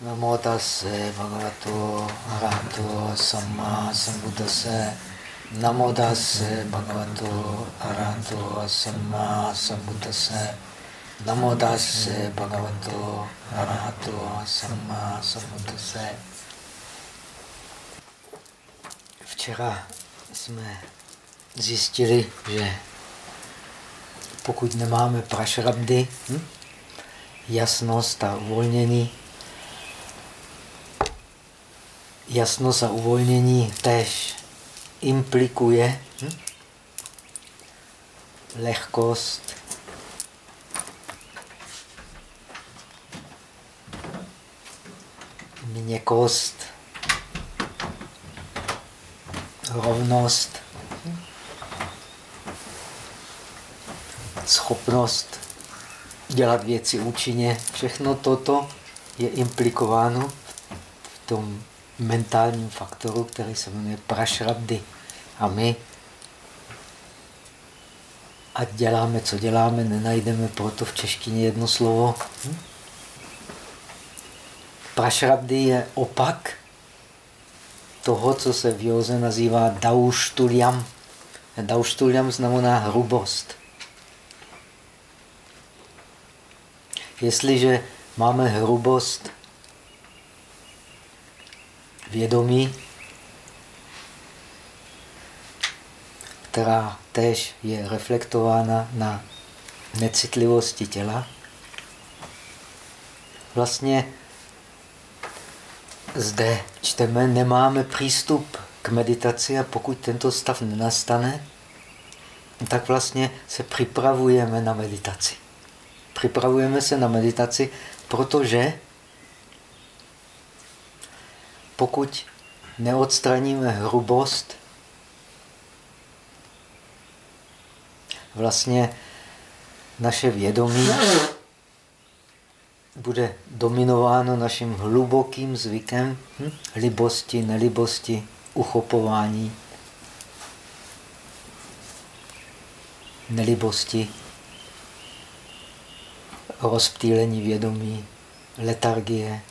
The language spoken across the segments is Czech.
Namo tase bhagavato arahato samma sambuddhase. Namo tase bhagavato arahato samma sambuddhase. Namo tase bhagavato arahato samma sambuddhase. Včera jsme zjistili, že pokud nemáme prašrabdy, hm, jasnost a uvolnění, jasnost a uvolnění tež implikuje hm? lehkost, měkkost, rovnost, schopnost dělat věci účinně. Všechno toto je implikováno v tom mentálním faktoru, který se jmenuje prašrabdy. A my, ať děláme, co děláme, nenajdeme proto v češtině jedno slovo. Hm? Prašrabdy je opak toho, co se v józe nazývá dauštuliam. Dauštuliam znamená hrubost. Jestliže máme hrubost vědomí, která též je reflektována na necitlivosti těla. Vlastně zde čteme, nemáme přístup k meditaci a pokud tento stav nenastane, tak vlastně se připravujeme na meditaci. Připravujeme se na meditaci, protože pokud neodstraníme hrubost, vlastně naše vědomí bude dominováno naším hlubokým zvykem hm? libosti, nelibosti, uchopování, nelibosti, rozptýlení vědomí, letargie,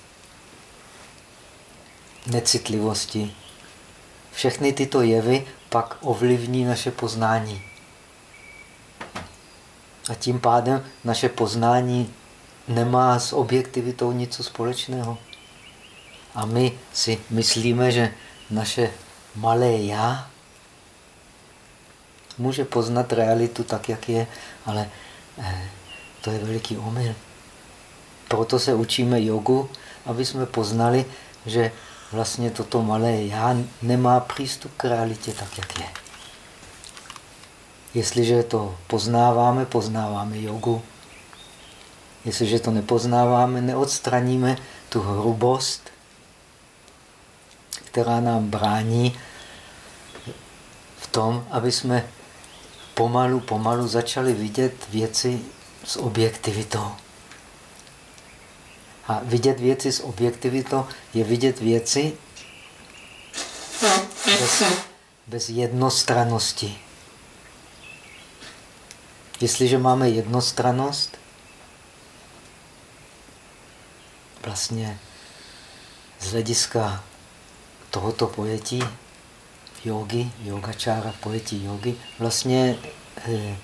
necitlivosti. Všechny tyto jevy pak ovlivní naše poznání. A tím pádem naše poznání nemá s objektivitou nic společného. A my si myslíme, že naše malé já může poznat realitu tak, jak je, ale eh, to je veliký omyl. Proto se učíme jogu, aby jsme poznali, že vlastně toto malé já nemá přístup k realitě tak, jak je. Jestliže to poznáváme, poznáváme jogu. Jestliže to nepoznáváme, neodstraníme tu hrubost, která nám brání v tom, aby jsme pomalu, pomalu začali vidět věci s objektivitou. A vidět věci s objektivitou je vidět věci bez, bez jednostranosti. Jestliže máme jednostranost, vlastně z hlediska tohoto pojetí jogy, yogačára, pojetí jogy, vlastně eh,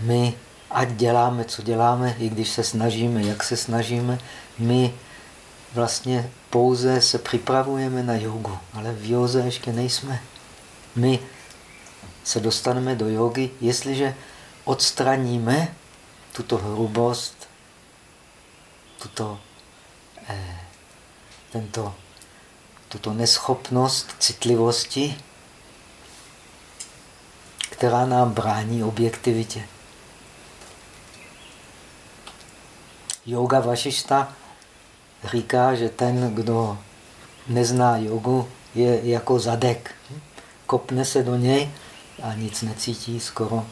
my ať děláme, co děláme, i když se snažíme, jak se snažíme, my vlastně pouze se připravujeme na jogu, ale v józe ještě nejsme. My se dostaneme do jogy, jestliže odstraníme tuto hrubost, tuto, eh, tento, tuto neschopnost citlivosti, která nám brání objektivitě. Yoga Vašišta říká, že ten, kdo nezná jogu, je jako zadek. Kopne se do něj a nic necítí skoro.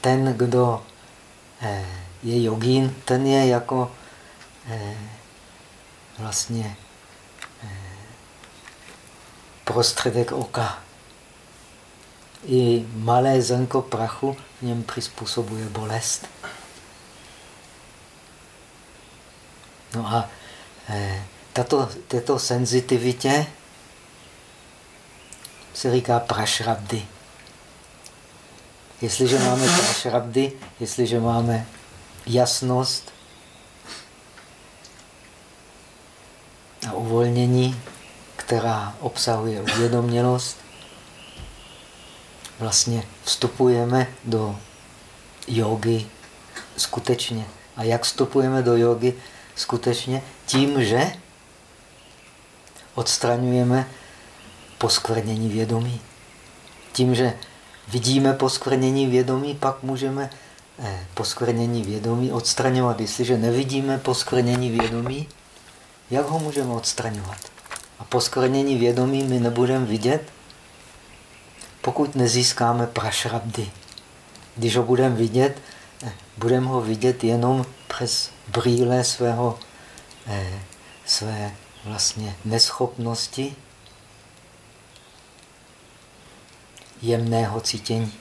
Ten, kdo eh, je jogín, ten je jako eh, vlastně eh, prostředek oka. I malé zrnko prachu v něm přizpůsobuje bolest. No a eh, tato, této senzitivitě se říká prašrabdy. Jestliže máme prašrabdy, jestliže máme jasnost a uvolnění, která obsahuje uvědomělost, vlastně vstupujeme do jogy skutečně. A jak vstupujeme do jogy skutečně? Tím, že odstraňujeme poskvrnění vědomí. Tím, že vidíme poskvrnění vědomí, pak můžeme eh, poskvrnění vědomí odstraňovat. Jestliže nevidíme poskvrnění vědomí, jak ho můžeme odstraňovat? A poskvrnění vědomí my nebudeme vidět, pokud nezískáme prašrabdy. Když ho budeme vidět, eh, budeme ho vidět jenom přes brýle svého, eh, své vlastně neschopnosti jemného cítění.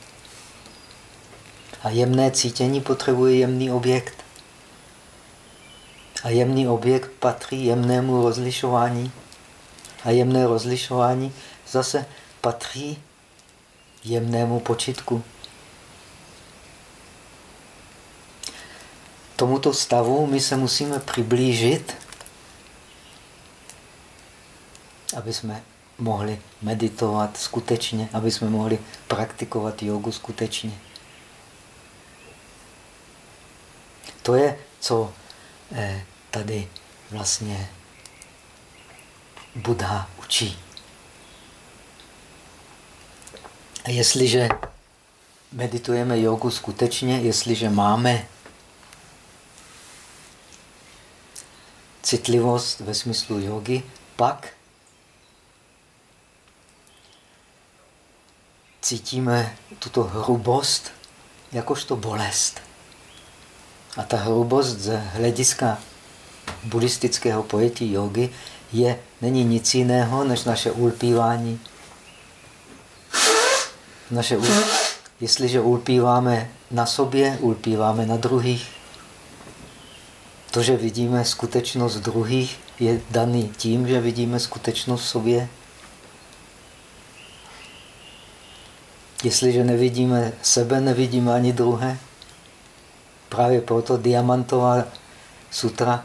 A jemné cítění potřebuje jemný objekt. A jemný objekt patří jemnému rozlišování. A jemné rozlišování zase patří jemnému počitku. Tomuto stavu my se musíme přiblížit, aby jsme mohli meditovat skutečně, aby jsme mohli praktikovat jogu skutečně. To je, co eh, tady vlastně Buddha učí. A jestliže meditujeme jogu skutečně, jestliže máme citlivost ve smyslu jogy, pak cítíme tuto hrubost jakožto bolest. A ta hrubost z hlediska buddhistického pojetí jogy je, není nic jiného než naše ulpívání. Naše, jestliže ulpíváme na sobě, ulpíváme na druhých. To, že vidíme skutečnost druhých, je daný tím, že vidíme skutečnost v sobě. Jestliže nevidíme sebe, nevidíme ani druhé. Právě proto Diamantová sutra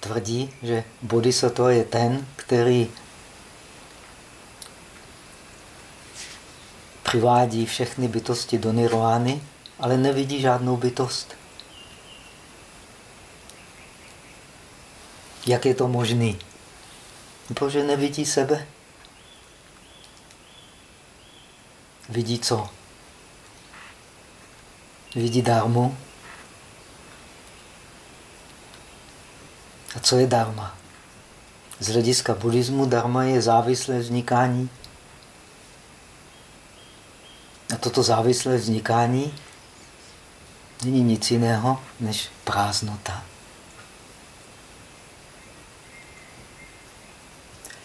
tvrdí, že bodhisattva je ten, který přivádí všechny bytosti do nirvány, ale nevidí žádnou bytost. Jak je to možné? Protože nevidí sebe. Vidí co? Vidí dármu. A co je dharma? Z hlediska buddhismu dharma je závislé vznikání. A toto závislé vznikání není nic jiného než prázdnota.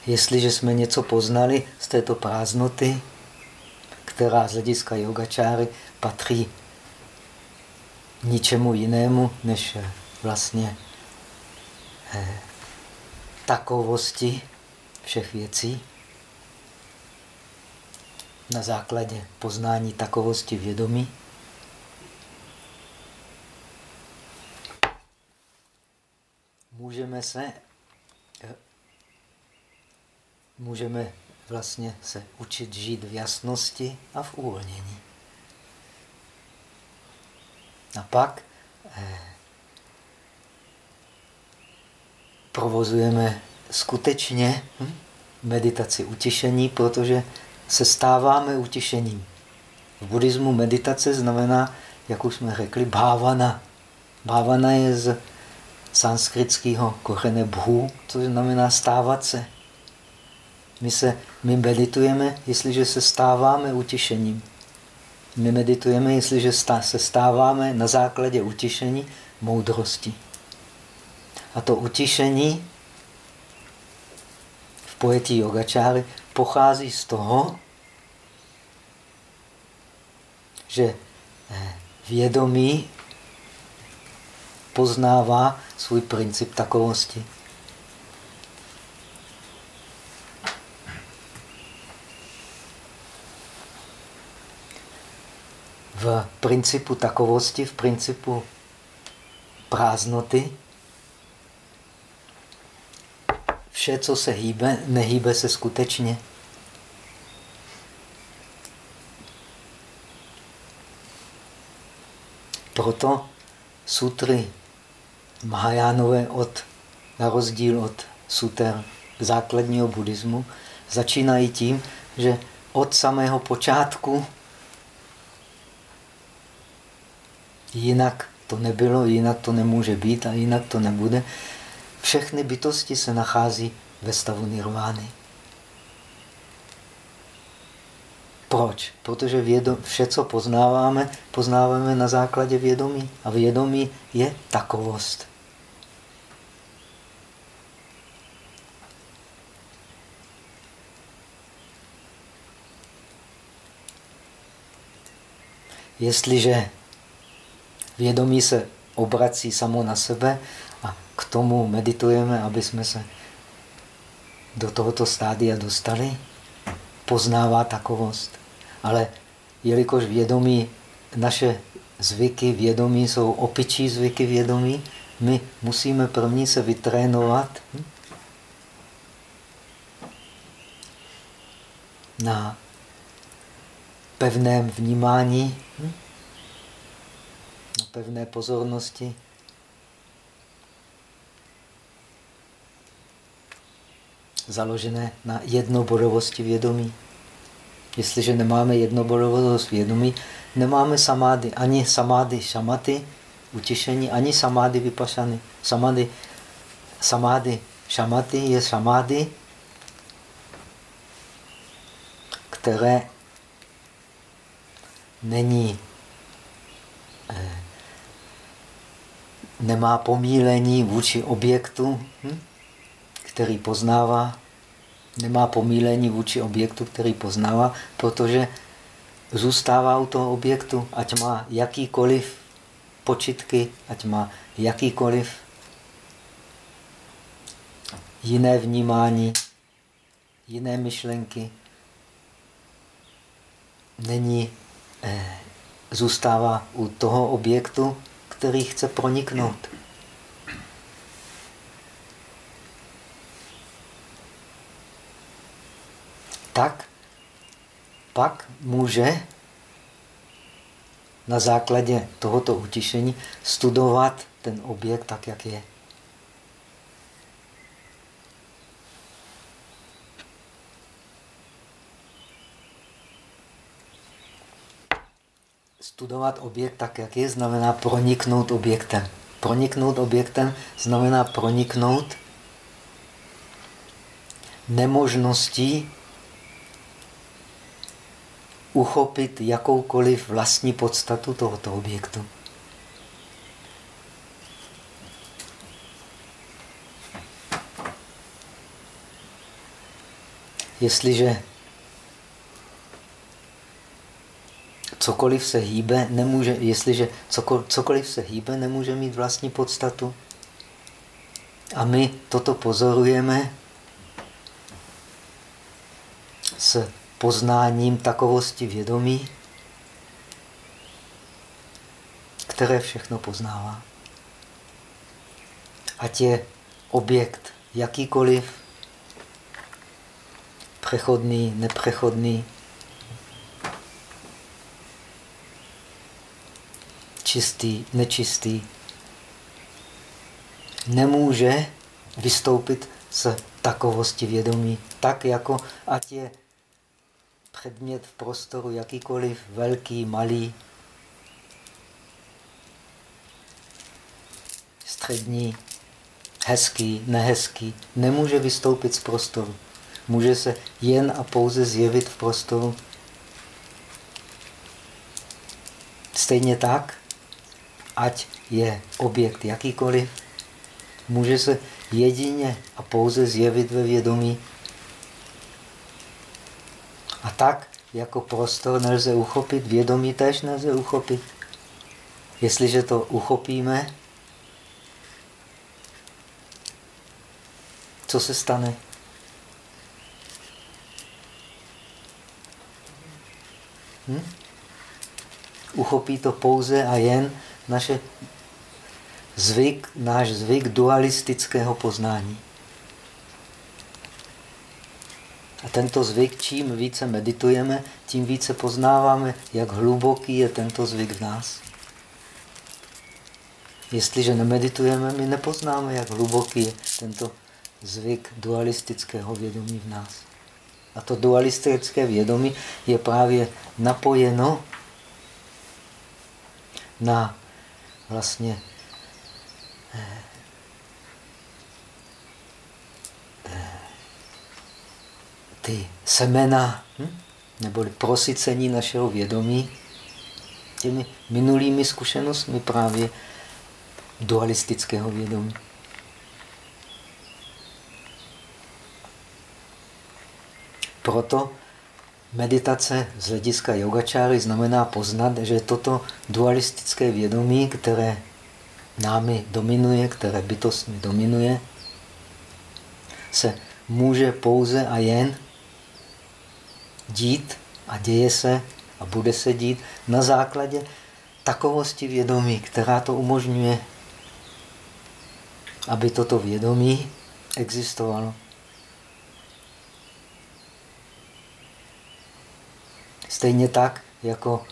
Jestliže jsme něco poznali z této prázdnoty, která z hlediska yogačáry patří ničemu jinému než vlastně eh, takovosti všech věcí, na základě poznání takovosti vědomí, můžeme se můžeme vlastně se učit žít v jasnosti a v uvolnění. A pak eh, provozujeme skutečně hm, meditaci utišení, protože se stáváme utišením. V buddhismu meditace znamená, jak už jsme řekli, bhavana. Bhavana je z sanskritského kořene bhu, což znamená stávat se. My, se, my meditujeme, jestliže se stáváme utišením. My meditujeme, jestliže se stáváme na základě utišení moudrosti. A to utišení v pojetí yogačáry pochází z toho, že eh, vědomí poznává svůj princip takovosti. V principu takovosti, v principu prázdnoty, vše, co se hýbe, nehýbe se skutečně. Proto sutry Mahajánové od, na rozdíl od suter základního buddhismu začínají tím, že od samého počátku jinak to nebylo, jinak to nemůže být a jinak to nebude. Všechny bytosti se nachází ve stavu nirvány. Proč? Protože vědom, vše, co poznáváme, poznáváme na základě vědomí. A vědomí je takovost. Jestliže vědomí se obrací samo na sebe a k tomu meditujeme, aby jsme se do tohoto stádia dostali, poznává takovost. Ale jelikož vědomí, naše zvyky vědomí jsou opičí zvyky vědomí, my musíme první se vytrénovat na pevném vnímání, pevné pozornosti. založené na jednobodovosti vědomí. Jestliže nemáme jednobodovost vědomí, nemáme samády, ani samády šamaty, utišení, ani samády vypašany. Samády, samády šamaty je samády, které není, eh, nemá pomílení vůči objektu, hm, který poznává, nemá pomílení vůči objektu, který poznává, protože zůstává u toho objektu, ať má jakýkoliv počitky, ať má jakýkoliv jiné vnímání, jiné myšlenky, není, eh, zůstává u toho objektu, který chce proniknout. Tak pak může na základě tohoto utišení studovat ten objekt tak, jak je. Studovat objekt tak, jak je, znamená proniknout objektem. Proniknout objektem znamená proniknout nemožností uchopit jakoukoliv vlastní podstatu tohoto objektu. Jestliže cokoliv se hýbe, nemůže, jestliže cokoliv se hýbe, nemůže mít vlastní podstatu. A my toto pozorujeme s poznáním takovosti vědomí, které všechno poznává. Ať je objekt jakýkoliv, přechodný, nepřechodný, čistý, nečistý, nemůže vystoupit z takovosti vědomí, tak jako ať je předmět v prostoru jakýkoliv, velký, malý, střední, hezký, nehezký, nemůže vystoupit z prostoru. Může se jen a pouze zjevit v prostoru. Stejně tak, ať je objekt jakýkoliv, může se jedině a pouze zjevit ve vědomí a tak, jako prostor nelze uchopit, vědomí tež nelze uchopit. Jestliže to uchopíme, co se stane? Hm? uchopí to pouze a jen naše zvyk, náš zvyk dualistického poznání. A tento zvyk, čím více meditujeme, tím více poznáváme, jak hluboký je tento zvyk v nás. Jestliže nemeditujeme, my nepoznáme, jak hluboký je tento zvyk dualistického vědomí v nás. A to dualistické vědomí je právě napojeno na vlastně eh, ty semena, hm? neboli prosycení našeho vědomí těmi minulými zkušenostmi právě dualistického vědomí. Proto meditace z hlediska yogačáry znamená poznat, že toto dualistické vědomí, které námi dominuje, které bytostmi dominuje, se může pouze a jen dít a děje se a bude se dít na základě takovosti vědomí, která to umožňuje, aby toto vědomí existovalo. Stejně tak, jako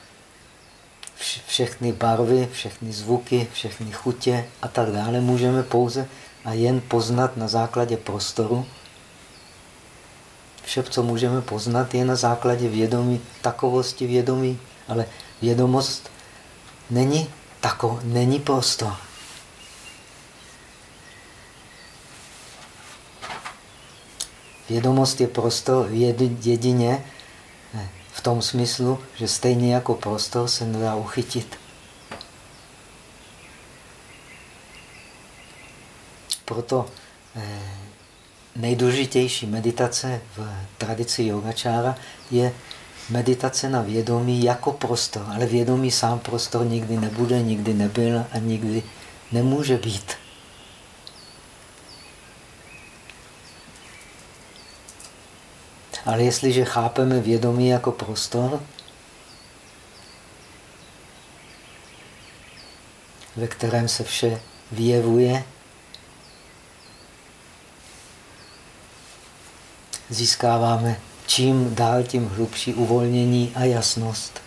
všechny barvy, všechny zvuky, všechny chutě a tak dále můžeme pouze a jen poznat na základě prostoru. Vše, co můžeme poznat, je na základě vědomí, takovosti vědomí, ale vědomost není, tako, není prostor. Vědomost je prostor jedině tom smyslu, že stejně jako prostor se nedá uchytit. Proto eh, nejdůležitější meditace v tradici yogačára je meditace na vědomí jako prostor. Ale vědomí sám prostor nikdy nebude, nikdy nebyl a nikdy nemůže být. Ale jestliže chápeme vědomí jako prostor, ve kterém se vše vyjevuje, získáváme čím dál tím hlubší uvolnění a jasnost.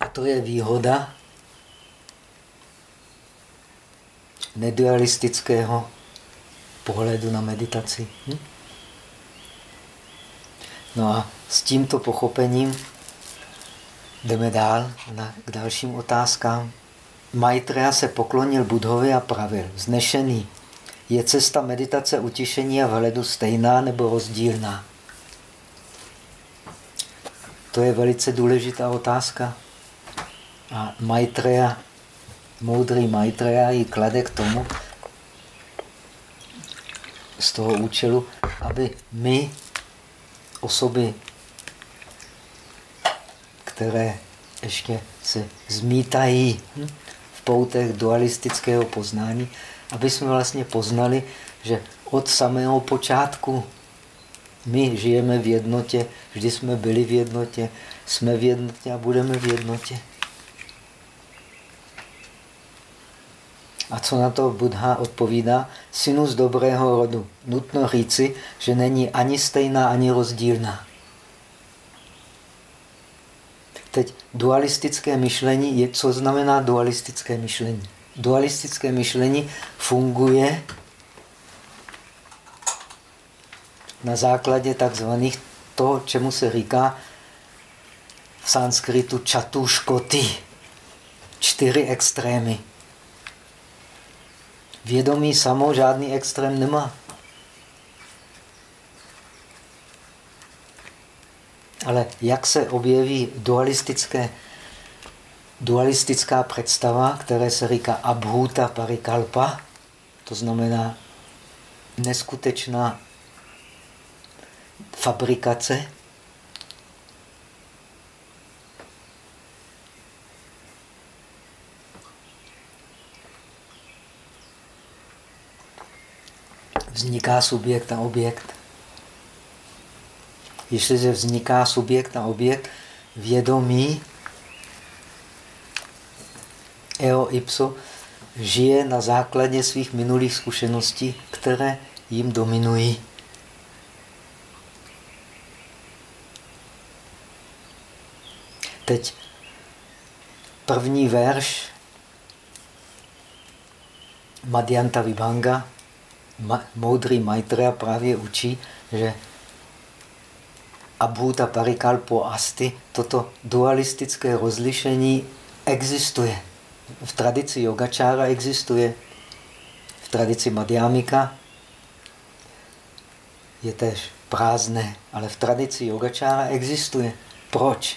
A to je výhoda nedualistického pohledu na meditaci. Hm? No a s tímto pochopením jdeme dál na, k dalším otázkám. Maitreya se poklonil Budhovi a pravil, znešený, je cesta meditace utišení a vhledu stejná nebo rozdílná? To je velice důležitá otázka. A Maitreya moudrý Maitreya ji klade k tomu, z toho účelu, aby my, osoby, které ještě se zmítají v poutech dualistického poznání, aby jsme vlastně poznali, že od samého počátku my žijeme v jednotě, vždy jsme byli v jednotě, jsme v jednotě a budeme v jednotě. A co na to Buddha odpovídá? Synu z dobrého rodu. Nutno říci, že není ani stejná, ani rozdílná. Teď dualistické myšlení, je, co znamená dualistické myšlení? Dualistické myšlení funguje na základě takzvaných to, čemu se říká v sanskritu čatuškoty, čtyři extrémy. Vědomí samo žádný extrém nemá. Ale jak se objeví dualistické, dualistická představa, které se říká abhuta parikalpa, to znamená neskutečná fabrikace, vzniká subjekt a objekt. Jestliže vzniká subjekt a objekt, vědomí eo ipso žije na základě svých minulých zkušeností, které jim dominují. Teď první verš Madhyanta Vibhanga, moudrý Maitreya právě učí, že Abhuta Parikalpo Asti, toto dualistické rozlišení existuje. V tradici yogačára existuje, v tradici Madhyamika je tež prázdné, ale v tradici yogačára existuje. Proč?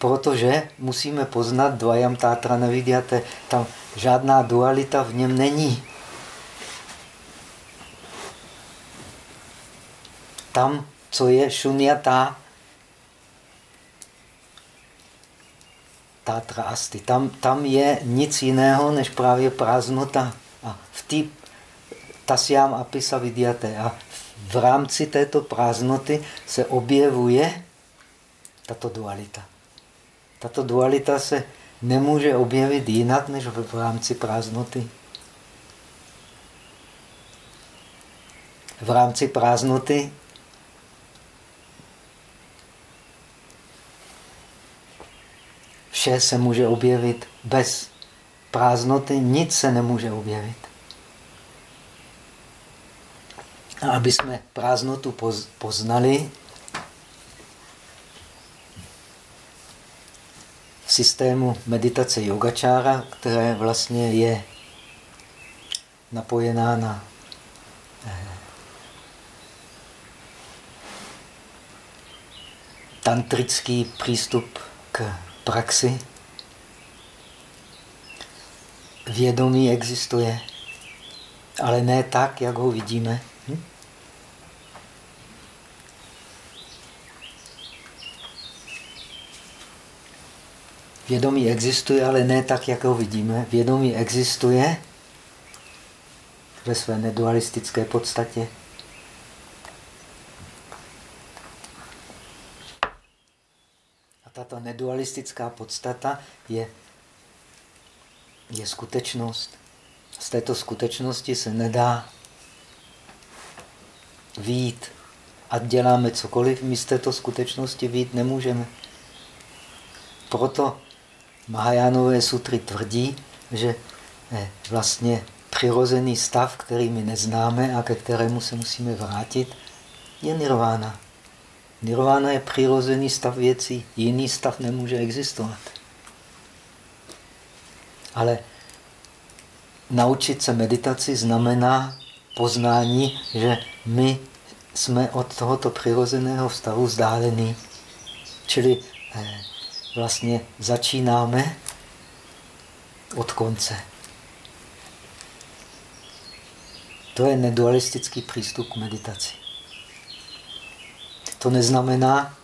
Protože musíme poznat dvajam tátra neviděte. Tam žádná dualita v něm není. Tam, co je šunyata, tátra asti, tam, tam je nic jiného než právě prázdnota. A v té tasyám apisa vidyate. A v rámci této prázdnoty se objevuje tato dualita. Tato dualita se nemůže objevit jinak než v rámci prázdnoty. V rámci prázdnoty vše se může objevit. Bez prázdnoty nic se nemůže objevit. A aby jsme prázdnotu poznali, systému meditace yogačára, které vlastně je napojená na eh, tantrický přístup k praxi. Vědomí existuje, ale ne tak, jak ho vidíme. Hm? Vědomí existuje, ale ne tak, jak ho vidíme. Vědomí existuje ve své nedualistické podstatě. A tato nedualistická podstata je, je skutečnost. Z této skutečnosti se nedá výjít. A děláme cokoliv, my z této skutečnosti výjít nemůžeme. Proto Mahajánové sutry tvrdí, že vlastně přirozený stav, který my neznáme a ke kterému se musíme vrátit, je nirvána. Nirvána je přirozený stav věcí, jiný stav nemůže existovat. Ale naučit se meditaci znamená poznání, že my jsme od tohoto přirozeného stavu vzdálení. Čili eh, vlastně začínáme od konce. To je nedualistický přístup k meditaci. To neznamená,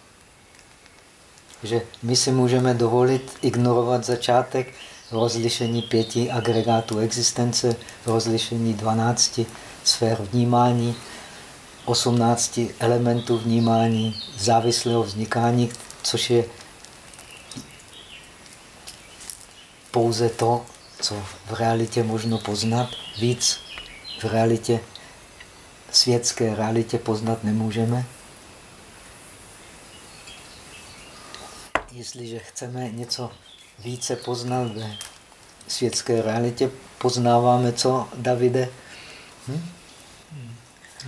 že my si můžeme dovolit ignorovat začátek rozlišení pěti agregátů existence, rozlišení dvanácti sfér vnímání, osmnácti elementů vnímání, závislého vznikání, což je pouze to, co v realitě možno poznat, víc v realitě, světské realitě poznat nemůžeme. Jestliže chceme něco více poznat ve světské realitě, poznáváme co, Davide? Hm?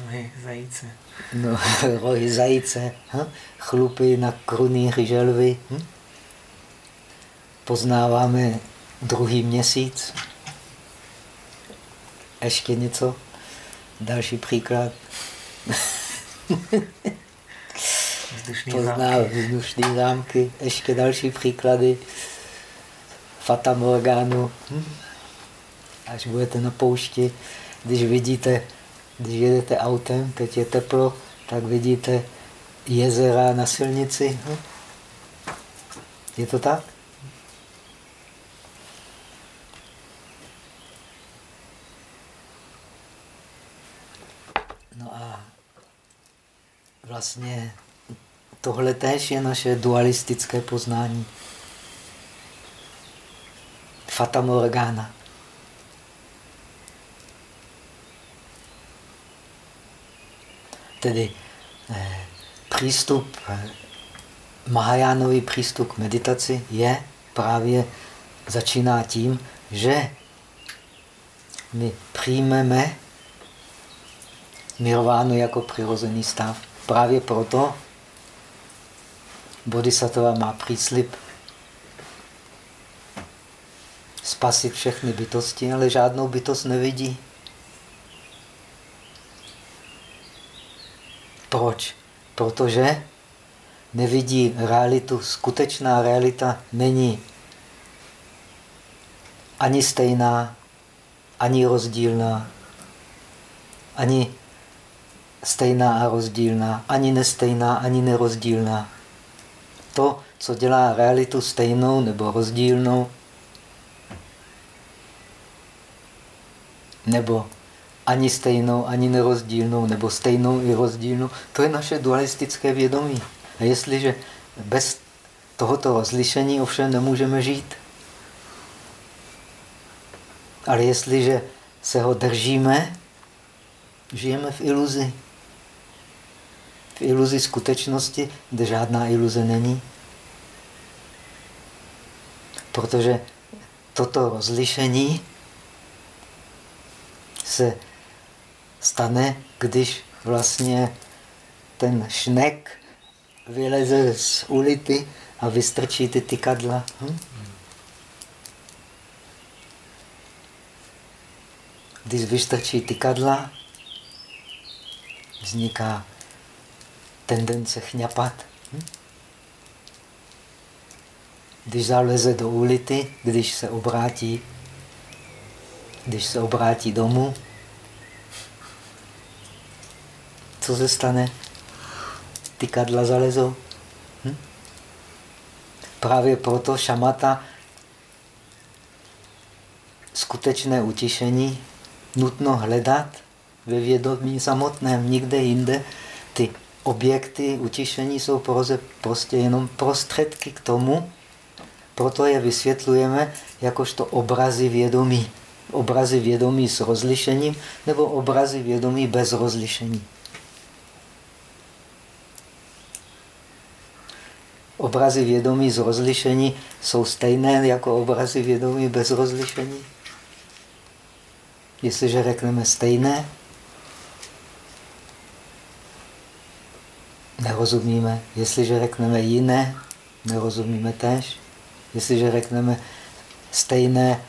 Rohy zajíce. No, rohy zajíce, hm? chlupy na krunýři želvy. Hm? Poznáváme druhý měsíc. Ještě něco? Další příklad. Vzdušný Pozná vzdušný zámky. Ještě další příklady. Fata Morganu. Až budete na poušti, když vidíte, když jedete autem, teď je teplo, tak vidíte jezera na silnici. Je to tak? Vlastně tohle též je naše dualistické poznání. Fata Morgana. Tedy eh, přístup, eh, Mahajánový přístup k meditaci je právě, začíná tím, že my přijmeme nirvánu jako přirozený stav. Právě proto Bodhisattva má příslip spasit všechny bytosti, ale žádnou bytost nevidí. Proč? Protože nevidí realitu. Skutečná realita není ani stejná, ani rozdílná, ani stejná a rozdílná, ani nestejná, ani nerozdílná. To, co dělá realitu stejnou nebo rozdílnou, nebo ani stejnou, ani nerozdílnou, nebo stejnou i rozdílnou, to je naše dualistické vědomí. A jestliže bez tohoto rozlišení ovšem nemůžeme žít. Ale jestliže se ho držíme, žijeme v iluzi. V iluzi skutečnosti, kde žádná iluze není. Protože toto rozlišení se stane, když vlastně ten šnek vyleze z ulity a vystrčí ty tykadla. Hm? Když vystrčí tykadla, vzniká tendence chňapat. Hm? Když zaleze do ulity, když se obrátí, když se obrátí domů, co se stane? Ty kadla zalezou. Hm? Právě proto šamata skutečné utišení nutno hledat ve vědomí samotném, nikde jinde. Ty objekty utišení jsou prostě jenom prostředky k tomu, proto je vysvětlujeme jakožto obrazy vědomí. Obrazy vědomí s rozlišením nebo obrazy vědomí bez rozlišení. Obrazy vědomí z rozlišení jsou stejné jako obrazy vědomí bez rozlišení. Jestliže řekneme stejné, nerozumíme. Jestliže řekneme jiné, nerozumíme tež. Jestliže řekneme stejné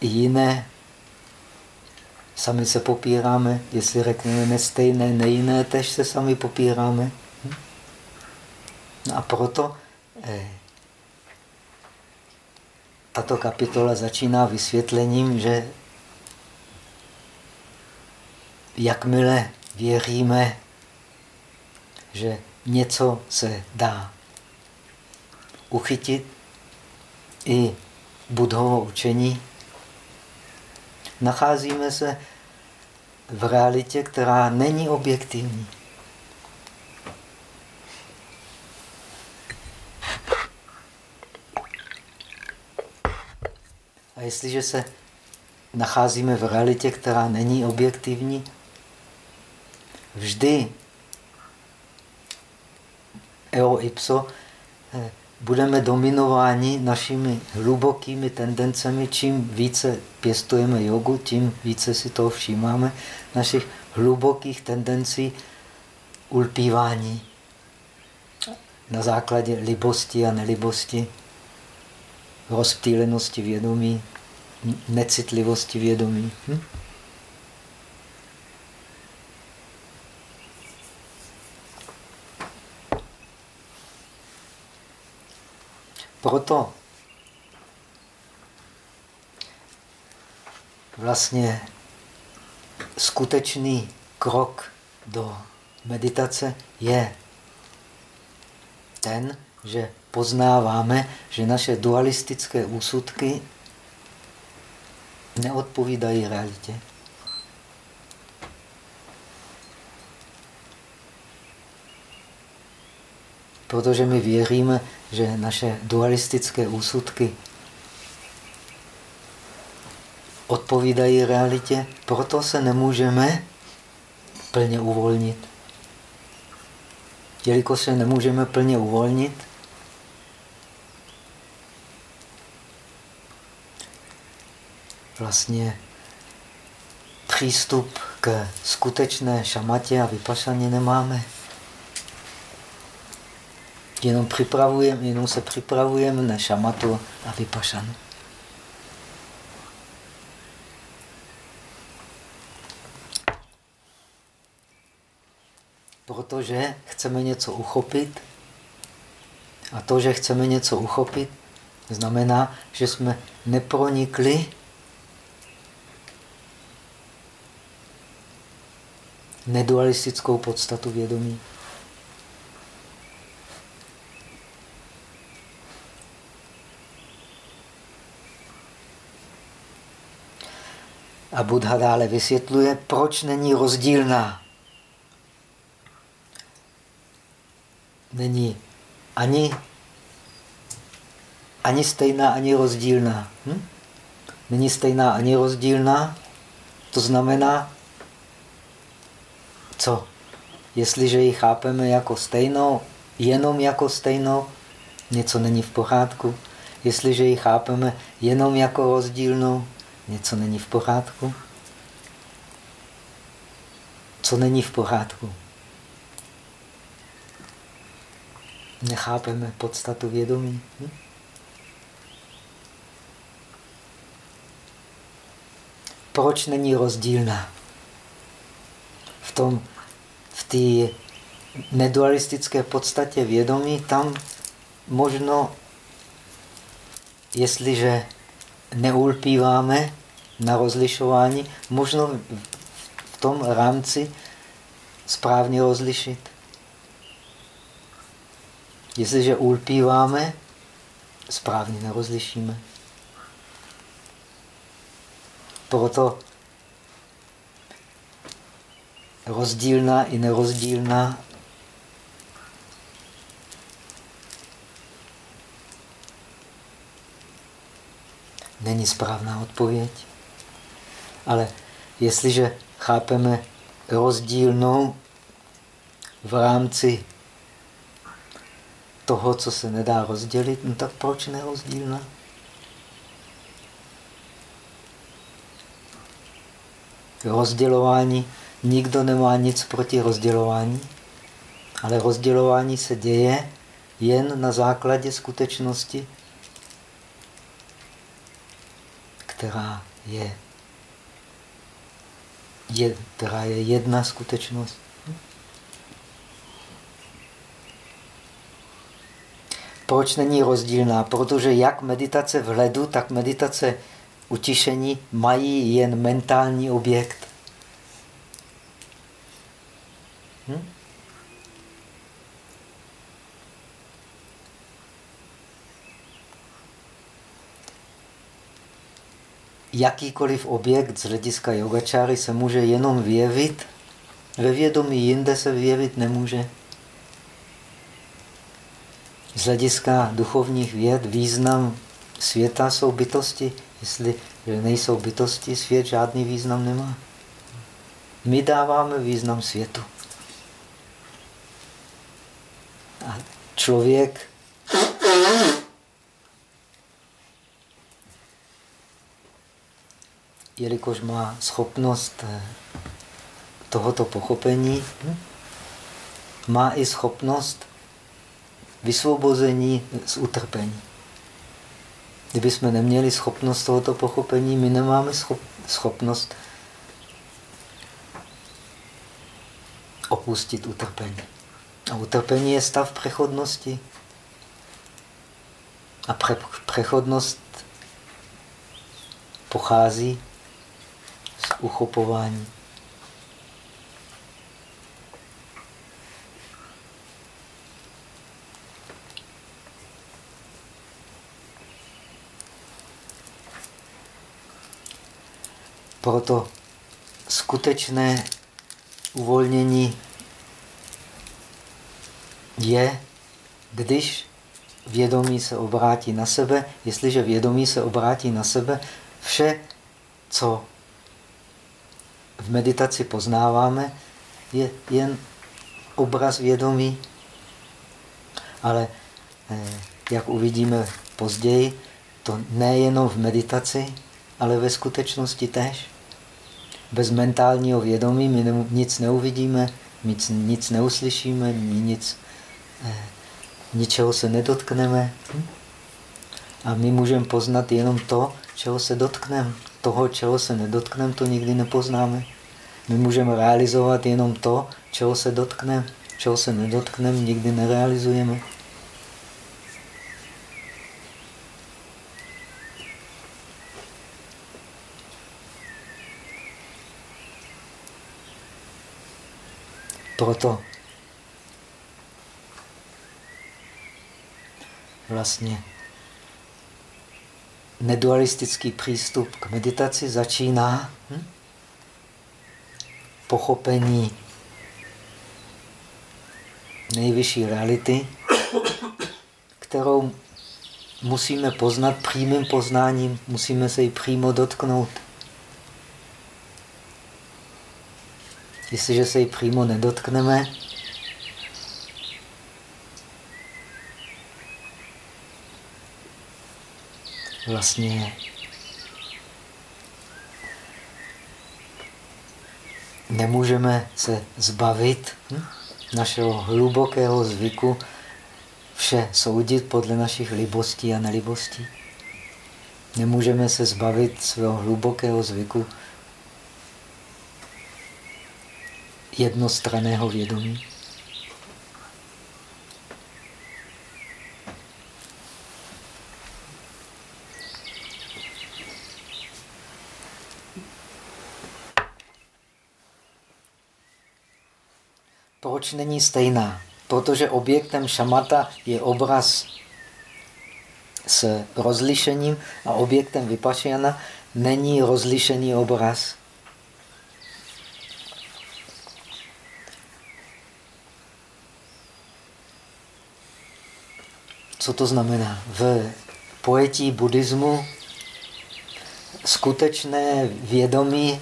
jiné, sami se popíráme. Jestli řekneme nestejné, nejiné, tež se sami popíráme. Hm? No a proto eh, tato kapitola začíná vysvětlením, že jakmile věříme, že něco se dá uchytit, i budhovo učení, nacházíme se v realitě, která není objektivní. A jestliže se nacházíme v realitě, která není objektivní, vždy eo ipso eh, budeme dominováni našimi hlubokými tendencemi. Čím více pěstujeme jogu, tím více si toho všímáme, našich hlubokých tendencí ulpívání na základě libosti a nelibosti, rozptýlenosti vědomí, necitlivosti vědomí. Hm? Proto vlastně skutečný krok do meditace je ten, že poznáváme, že naše dualistické úsudky neodpovídají realitě. Protože my věříme, že naše dualistické úsudky odpovídají realitě, proto se nemůžeme plně uvolnit. Jelikož se nemůžeme plně uvolnit, vlastně přístup k skutečné šamatě a vypašaně nemáme. Jenom, připravujeme, jenom se připravujeme na šamatu a vypašanu. Protože chceme něco uchopit a to, že chceme něco uchopit, znamená, že jsme nepronikli nedualistickou podstatu vědomí. A Buddha dále vysvětluje, proč není rozdílná. Není ani, ani stejná, ani rozdílná. Hm? Není stejná ani rozdílná, to znamená, co? Jestliže ji chápeme jako stejnou, jenom jako stejnou, něco není v pořádku. Jestliže ji chápeme jenom jako rozdílnou, něco není v pořádku. Co není v pořádku? Nechápeme podstatu vědomí. Hm? Proč není rozdílná? V tom v té nedualistické podstatě vědomí, tam možno, jestliže neulpíváme na rozlišování, možno v tom rámci správně rozlišit. Jestliže ulpíváme, správně nerozlišíme. Proto rozdílná i nerozdílná. Není správná odpověď. Ale jestliže chápeme rozdílnou v rámci toho, co se nedá rozdělit, no tak proč nerozdílná? Rozdělování Nikdo nemá nic proti rozdělování, ale rozdělování se děje jen na základě skutečnosti, která je, je, která je jedna skutečnost. Proč není rozdílná? Protože jak meditace v ledu, tak meditace utišení mají jen mentální objekt. Hm? Jakýkoliv objekt z hlediska yogačáry se může jenom vyjevit, ve vědomí jinde se vyjevit nemůže. Z hlediska duchovních věd význam světa jsou bytosti. Jestli nejsou bytosti, svět žádný význam nemá. My dáváme význam světu. A člověk jelikož má schopnost eh, tohoto pochopení, hm, má i schopnost vysvobození z utrpení. Kdyby jsme neměli schopnost tohoto pochopení, my nemáme schopnost opustit utrpení. A utrpení je stav přechodnosti. A přechodnost pochází z uchopování. Proto skutečné uvolnění je když vědomí se obrátí na sebe, jestliže vědomí se obrátí na sebe, vše, co v meditaci poznáváme, je jen obraz vědomí. Ale eh, jak uvidíme později, to nejenom v meditaci, ale ve skutečnosti tež. Bez mentálního vědomí my nic neuvidíme, nic, nic neuslyšíme, nic, eh, ničeho se nedotkneme. A my můžeme poznat jenom to, čeho se dotkneme. Toho, čeho se nedotkneme, to nikdy nepoznáme. My můžeme realizovat jenom to, čeho se dotkneme. Čeho se nedotkneme, nikdy nerealizujeme. Proto vlastně nedualistický přístup k meditaci začíná hm? pochopení nejvyšší reality, kterou musíme poznat přímým poznáním, musíme se ji přímo dotknout. Jestliže se ji přímo nedotkneme, vlastně nemůžeme se zbavit hm, našeho hlubokého zvyku vše soudit podle našich libostí a nelibostí. Nemůžeme se zbavit svého hlubokého zvyku jednostraného vědomí. Proč není stejná? Protože objektem šamata je obraz s rozlišením a objektem vypašena není rozlišený obraz. Co to znamená? V pojetí buddhismu skutečné vědomí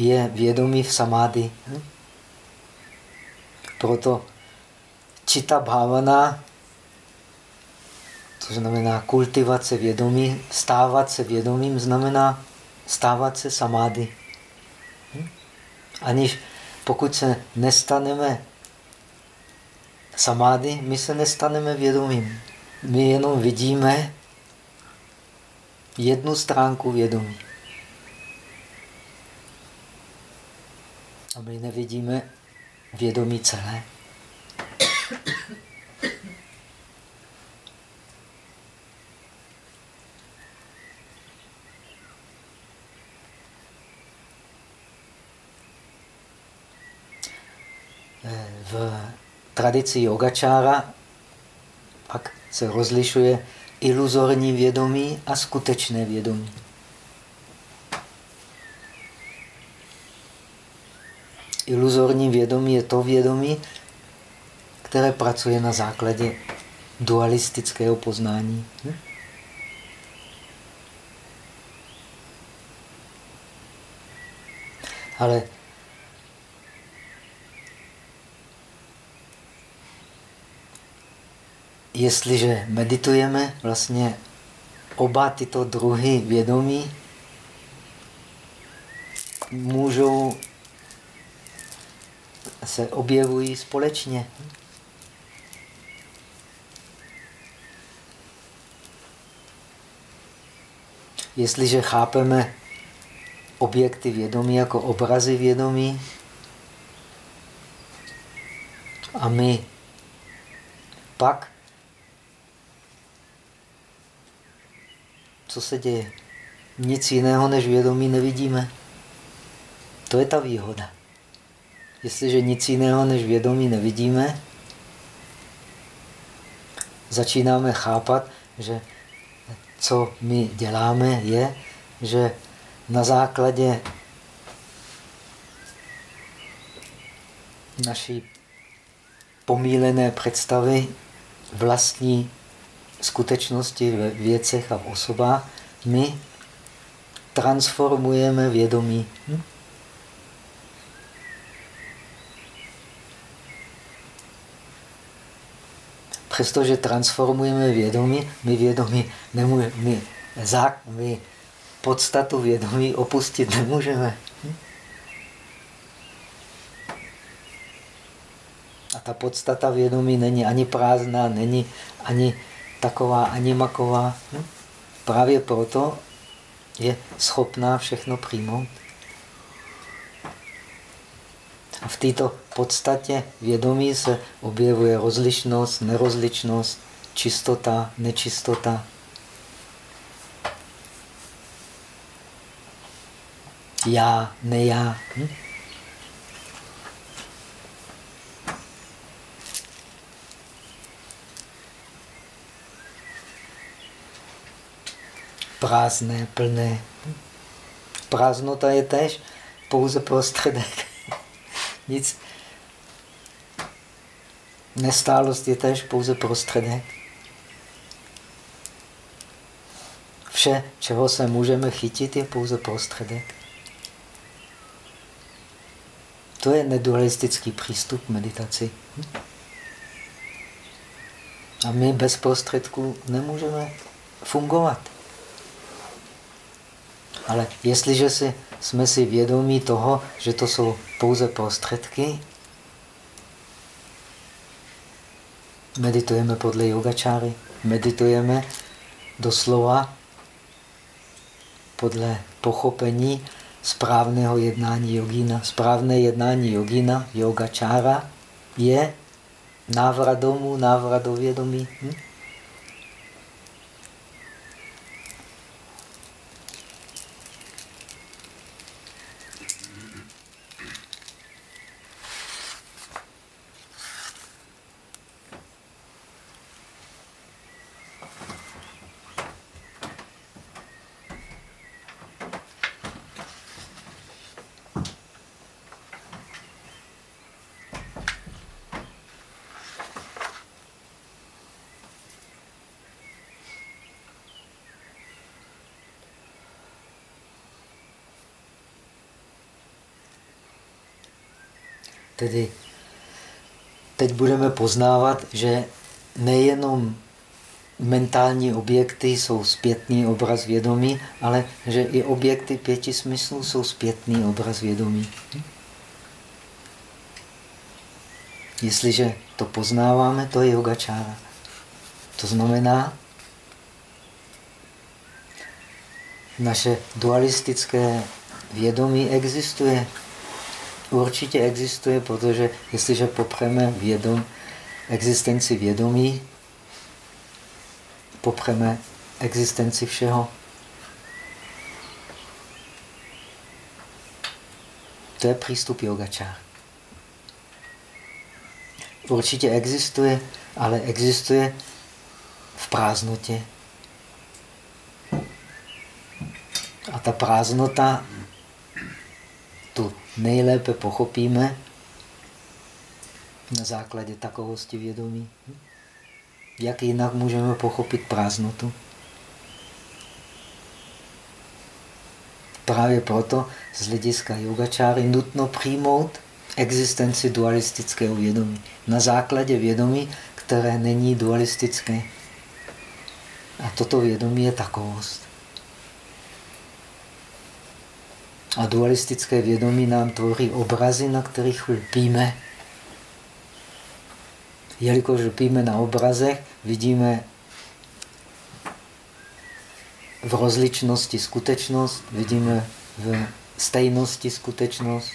je vědomí v samády. Proto čita bhavana, to znamená kultivace vědomí, stávat se vědomím znamená stávat se samády. Aniž pokud se nestaneme samády, my se nestaneme vědomím. My jenom vidíme jednu stránku vědomí. A my nevidíme vědomí celé. v tradici yogačára pak se rozlišuje iluzorní vědomí a skutečné vědomí. Iluzorní vědomí je to vědomí, které pracuje na základě dualistického poznání. Hm? Ale jestliže meditujeme, vlastně oba tyto druhy vědomí můžou se objevují společně. Jestliže chápeme objekty vědomí jako obrazy vědomí a my pak co se děje? Nic jiného než vědomí nevidíme. To je ta výhoda. Jestliže nic jiného než vědomí nevidíme, začínáme chápat, že co my děláme, je, že na základě naší pomílené představy vlastní skutečnosti ve věcech a v osobách, my transformujeme vědomí. Hm? Přestože transformujeme vědomí, my vědomí nemůžeme, my, my podstatu vědomí opustit nemůžeme. Hm? A ta podstata vědomí není ani prázdná, není ani taková, ani maková. Hm? Právě proto je schopná všechno přijmout. A v této podstatě vědomí se objevuje rozlišnost, nerozličnost, čistota, nečistota. Já, ne já. Hm? prázdné, plné. Prázdnota je tež pouze prostředek. Nic. Nestálost je tež pouze prostředek. Vše, čeho se můžeme chytit, je pouze prostředek. To je nedualistický přístup k meditaci. A my bez prostředků nemůžeme fungovat. Ale jestliže si, jsme si vědomí toho, že to jsou pouze prostředky, meditujeme podle yogačáry, meditujeme doslova podle pochopení správného jednání jogína. Správné jednání jogína, yogačára, je návrat domů, návrat do vědomí. Hm? Tedy teď budeme poznávat, že nejenom mentální objekty jsou zpětný obraz vědomí, ale že i objekty pěti smyslů jsou zpětný obraz vědomí. Jestliže to poznáváme, to je yogačára. To znamená, naše dualistické vědomí existuje určitě existuje, protože jestliže popřeme vědom, existenci vědomí, popřeme existenci všeho. To je přístup yogačár. Určitě existuje, ale existuje v prázdnotě. A ta prázdnota nejlépe pochopíme na základě takovosti vědomí. Jak jinak můžeme pochopit prázdnotu? Právě proto z hlediska yogačáry nutno přijmout existenci dualistického vědomí. Na základě vědomí, které není dualistické. A toto vědomí je takovost. A dualistické vědomí nám tvoří obrazy, na kterých lpíme. Jelikož lpíme na obrazech, vidíme v rozličnosti skutečnost, vidíme v stejnosti skutečnost.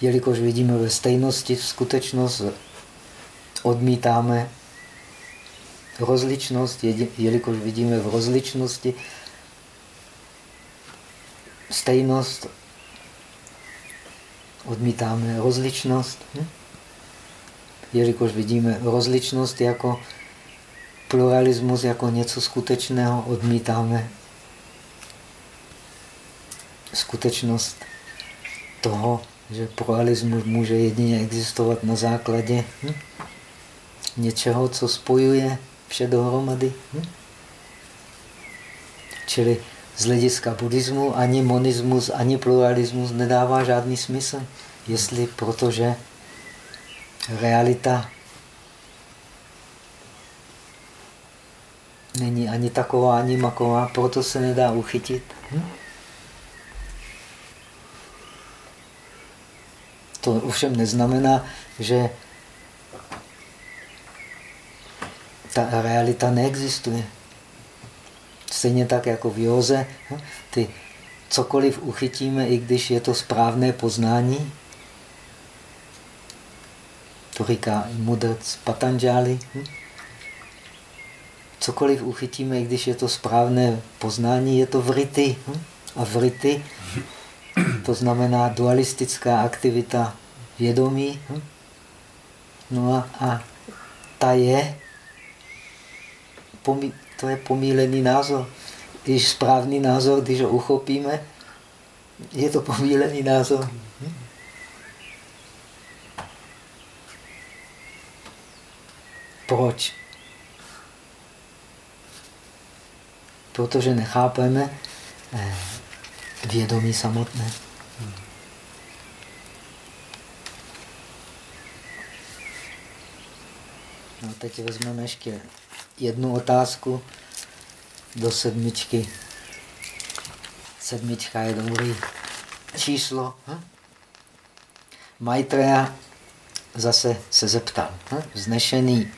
Jelikož vidíme ve stejnosti skutečnost, odmítáme rozličnost, jelikož vidíme v rozličnosti stejnost, odmítáme rozličnost, jelikož vidíme rozličnost jako pluralismus jako něco skutečného odmítáme skutečnost toho, že pluralismus může jedině existovat na základě hm? Něčeho, co spojuje vše dohromady. Hm? Čili z hlediska buddhismu ani monismus, ani pluralismus nedává žádný smysl. Jestli protože realita není ani taková, ani maková, proto se nedá uchytit. Hm? To ovšem neznamená, že ta realita neexistuje. Stejně tak jako v józe, hm? ty cokoliv uchytíme, i když je to správné poznání, to říká mudrc Patanjali, hm? cokoliv uchytíme, i když je to správné poznání, je to vrity. Hm? A vrity, to znamená dualistická aktivita vědomí. Hm? No a, a ta je, pomí, to je pomílený názor. Když správný názor, když ho uchopíme, je to pomílený názor. Proč? protože nechápeme eh, vědomí samotné. No teď vezmeme ještě jednu otázku do sedmičky. Sedmička je dobrý číslo. Hm? Maitreya zase se zeptal. Hm? Znešený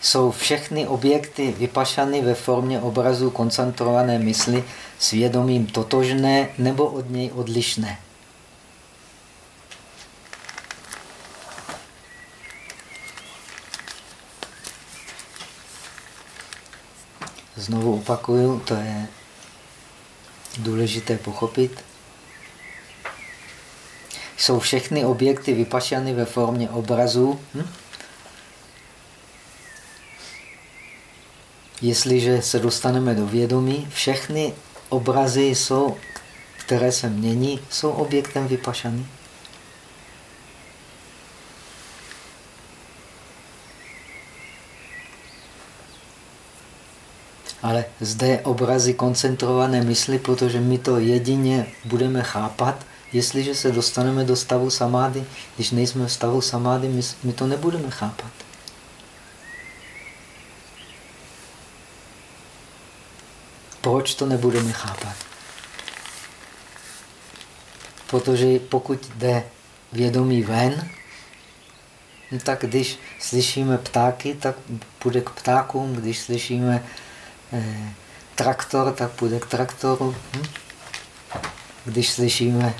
jsou všechny objekty vypašany ve formě obrazu koncentrované mysli svědomím totožné nebo od něj odlišné. Znovu opakuju, to je důležité pochopit. Jsou všechny objekty vypašany ve formě obrazu. Hm? Jestliže se dostaneme do vědomí, všechny obrazy, jsou, které se mění, jsou objektem vypašany. Ale zde obrazy koncentrované mysli, protože my to jedině budeme chápat, jestliže se dostaneme do stavu samády. Když nejsme v stavu samády, my, to nebudeme chápat. Proč to nebudeme chápat? Protože pokud jde vědomí ven, no tak když slyšíme ptáky, tak půjde k ptákům, když slyšíme traktor, tak půjde k traktoru. Hm? Když slyšíme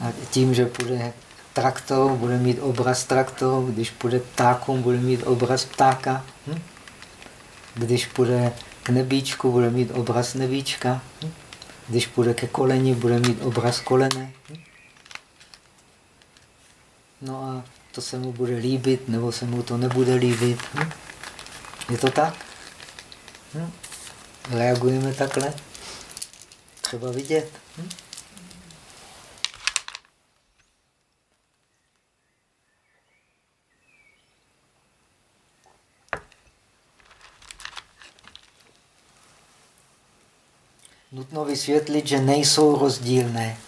a tím, že půjde traktor, bude mít obraz traktoru, když půjde ptákům, bude mít obraz ptáka. Hm? Když půjde k nebíčku, bude mít obraz nebíčka. Když půjde ke koleni, bude mít obraz kolene. No a to se mu bude líbit, nebo se mu to nebude líbit. Je to tak? Reagujeme takhle? Třeba vidět. nutno vysvětlit, že nejsou rozdílné.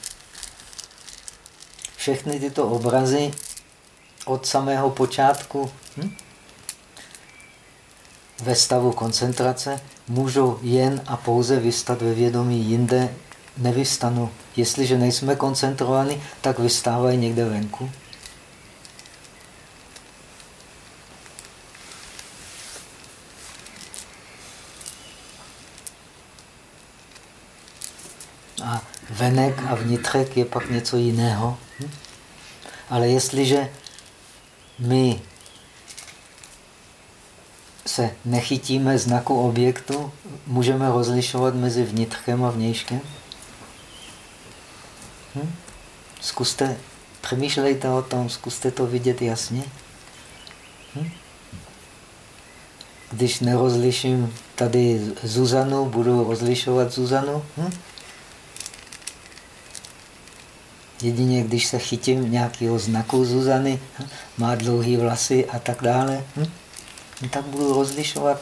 Všechny tyto obrazy od samého počátku hm? Ve stavu koncentrace můžou jen a pouze vystat ve vědomí, jinde nevystanou. Jestliže nejsme koncentrovaní, tak vystávají někde venku. A venek a vnitřek je pak něco jiného. Hm? Ale jestliže my se nechytíme znaku objektu, můžeme rozlišovat mezi vnitřkem a vnějškem? Hm? Zkuste, přemýšlejte o tom, zkuste to vidět jasně. Hm? když nerozliším tady Zuzanu, budu rozlišovat Zuzanu. Hm? Jedině, když se chytím nějakého znaku Zuzany, hm? má dlouhé vlasy a tak dále, hm? Tak budu rozlišovat,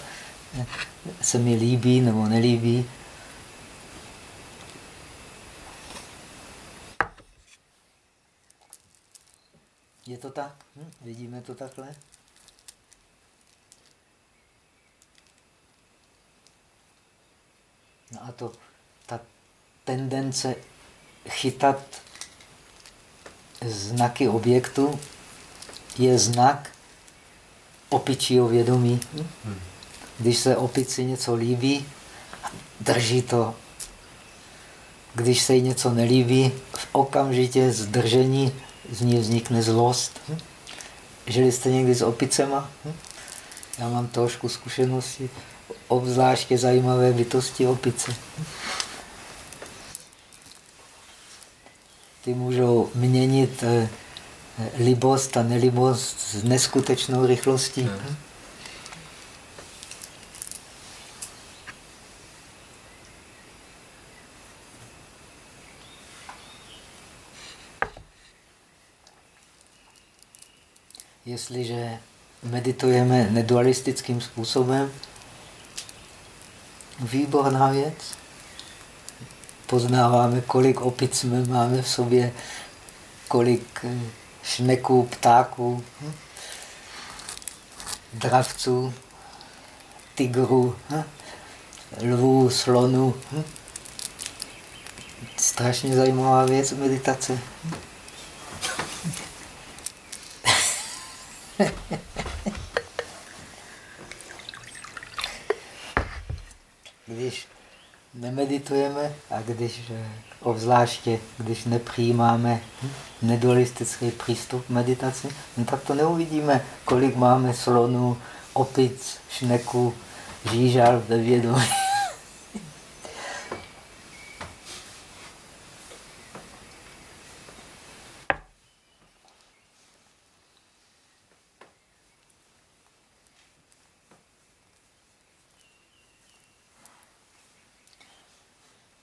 se mi líbí nebo nelíbí. Je to tak? Hm? Vidíme to takhle? No a to, ta tendence chytat znaky objektu je znak opičího vědomí. Když se opici něco líbí, drží to. Když se jí něco nelíbí, v okamžitě zdržení z ní vznikne zlost. Žili jste někdy s opicema? Já mám trošku zkušenosti obzvláště zajímavé bytosti opice. Ty můžou měnit eh, libost a nelibost s neskutečnou rychlostí. Hmm. Jestliže meditujeme nedualistickým způsobem, výborná věc. Poznáváme, kolik opic máme v sobě, kolik šneků, ptáků, dravců, tigrů, lvů, slonů. Strašně zajímavá věc meditace. když nemeditujeme a když, eh, obzvláště když nepřijímáme nedualistický přístup k meditaci, no tak to neuvidíme, kolik máme slonů, opic, šneků, žížal ve vědomí.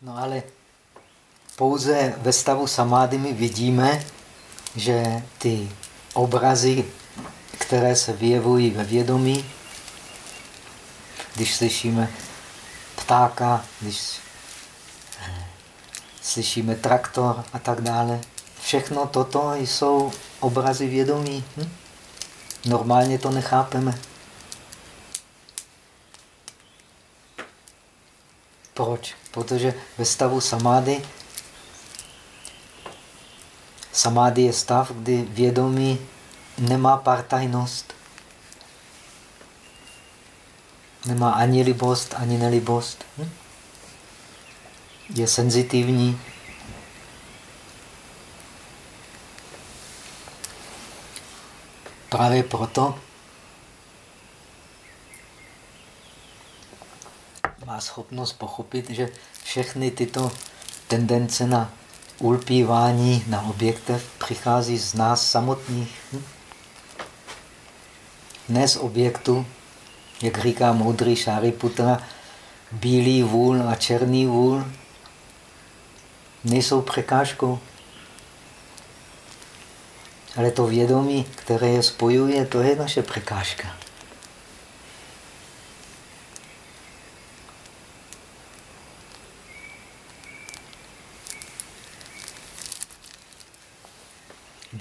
No ale pouze ve stavu samády my vidíme, že ty obrazy, které se vyjevují ve vědomí, když slyšíme ptáka, když eh, slyšíme traktor a tak dále, všechno toto jsou obrazy vědomí. Hm? Normálně to nechápeme. Proč? Protože ve stavu samády samády je stav, kdy vědomí nemá partajnost. Nemá ani libost, ani nelibost. Hm? Je senzitivní. Právě proto má schopnost pochopit, že všechny tyto tendence na ulpívání na objektech přichází z nás samotných. Hm? Ne z objektu, jak říká moudrý Šáriputra, bílý vůl a černý vůl nejsou překážkou. Ale to vědomí, které je spojuje, to je naše překážka.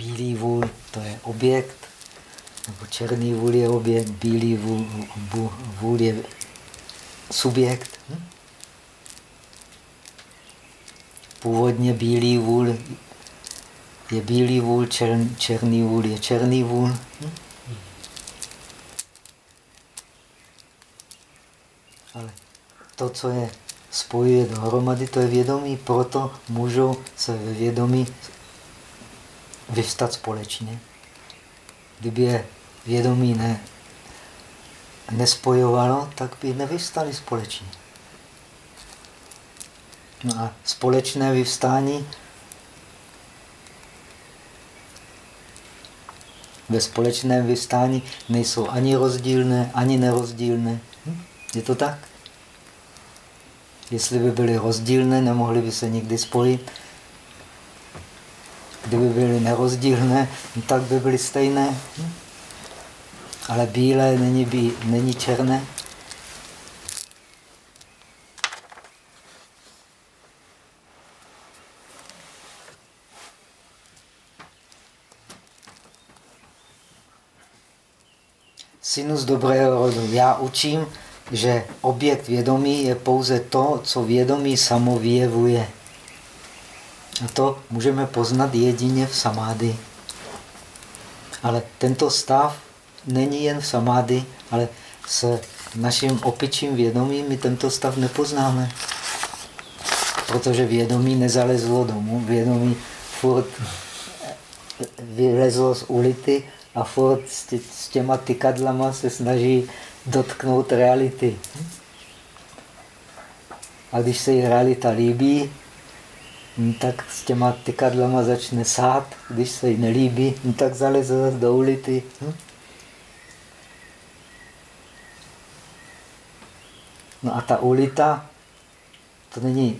Bílý vůl to je objekt, nebo černý vůl je objekt, bílý vůl, vůl je subjekt. Hm? Původně bílý vůl je bílý vůl, čern, černý vůl je černý vůl. Hm? Ale to, co je spojuje dohromady, to je vědomí, proto můžou se ve vědomí vyvstat společně. Kdyby je vědomí ne, nespojovalo, tak by nevyvstali společně. No a společné vyvstání ve společném vystání nejsou ani rozdílné, ani nerozdílné. Hm? Je to tak? Jestli by byly rozdílné, nemohli by se nikdy spojit. Kdyby byly nerozdílné, no tak by byly stejné. Ale bílé není, bí, není černé. Sinus dobrého rodu. Já učím, že objekt vědomí je pouze to, co vědomí samo vyjevuje. A to můžeme poznat jedině v samády. Ale tento stav není jen v samády, ale s naším opičím vědomím my tento stav nepoznáme. Protože vědomí nezalezlo domů, vědomí furt vylezlo z ulity a furt s těma tykadlama se snaží dotknout reality. A když se jí realita líbí, tak s těma tykadlama začne sát. Když se jí nelíbí, hm, tak zaleze zase do ulity. Hm. No a ta ulita, to není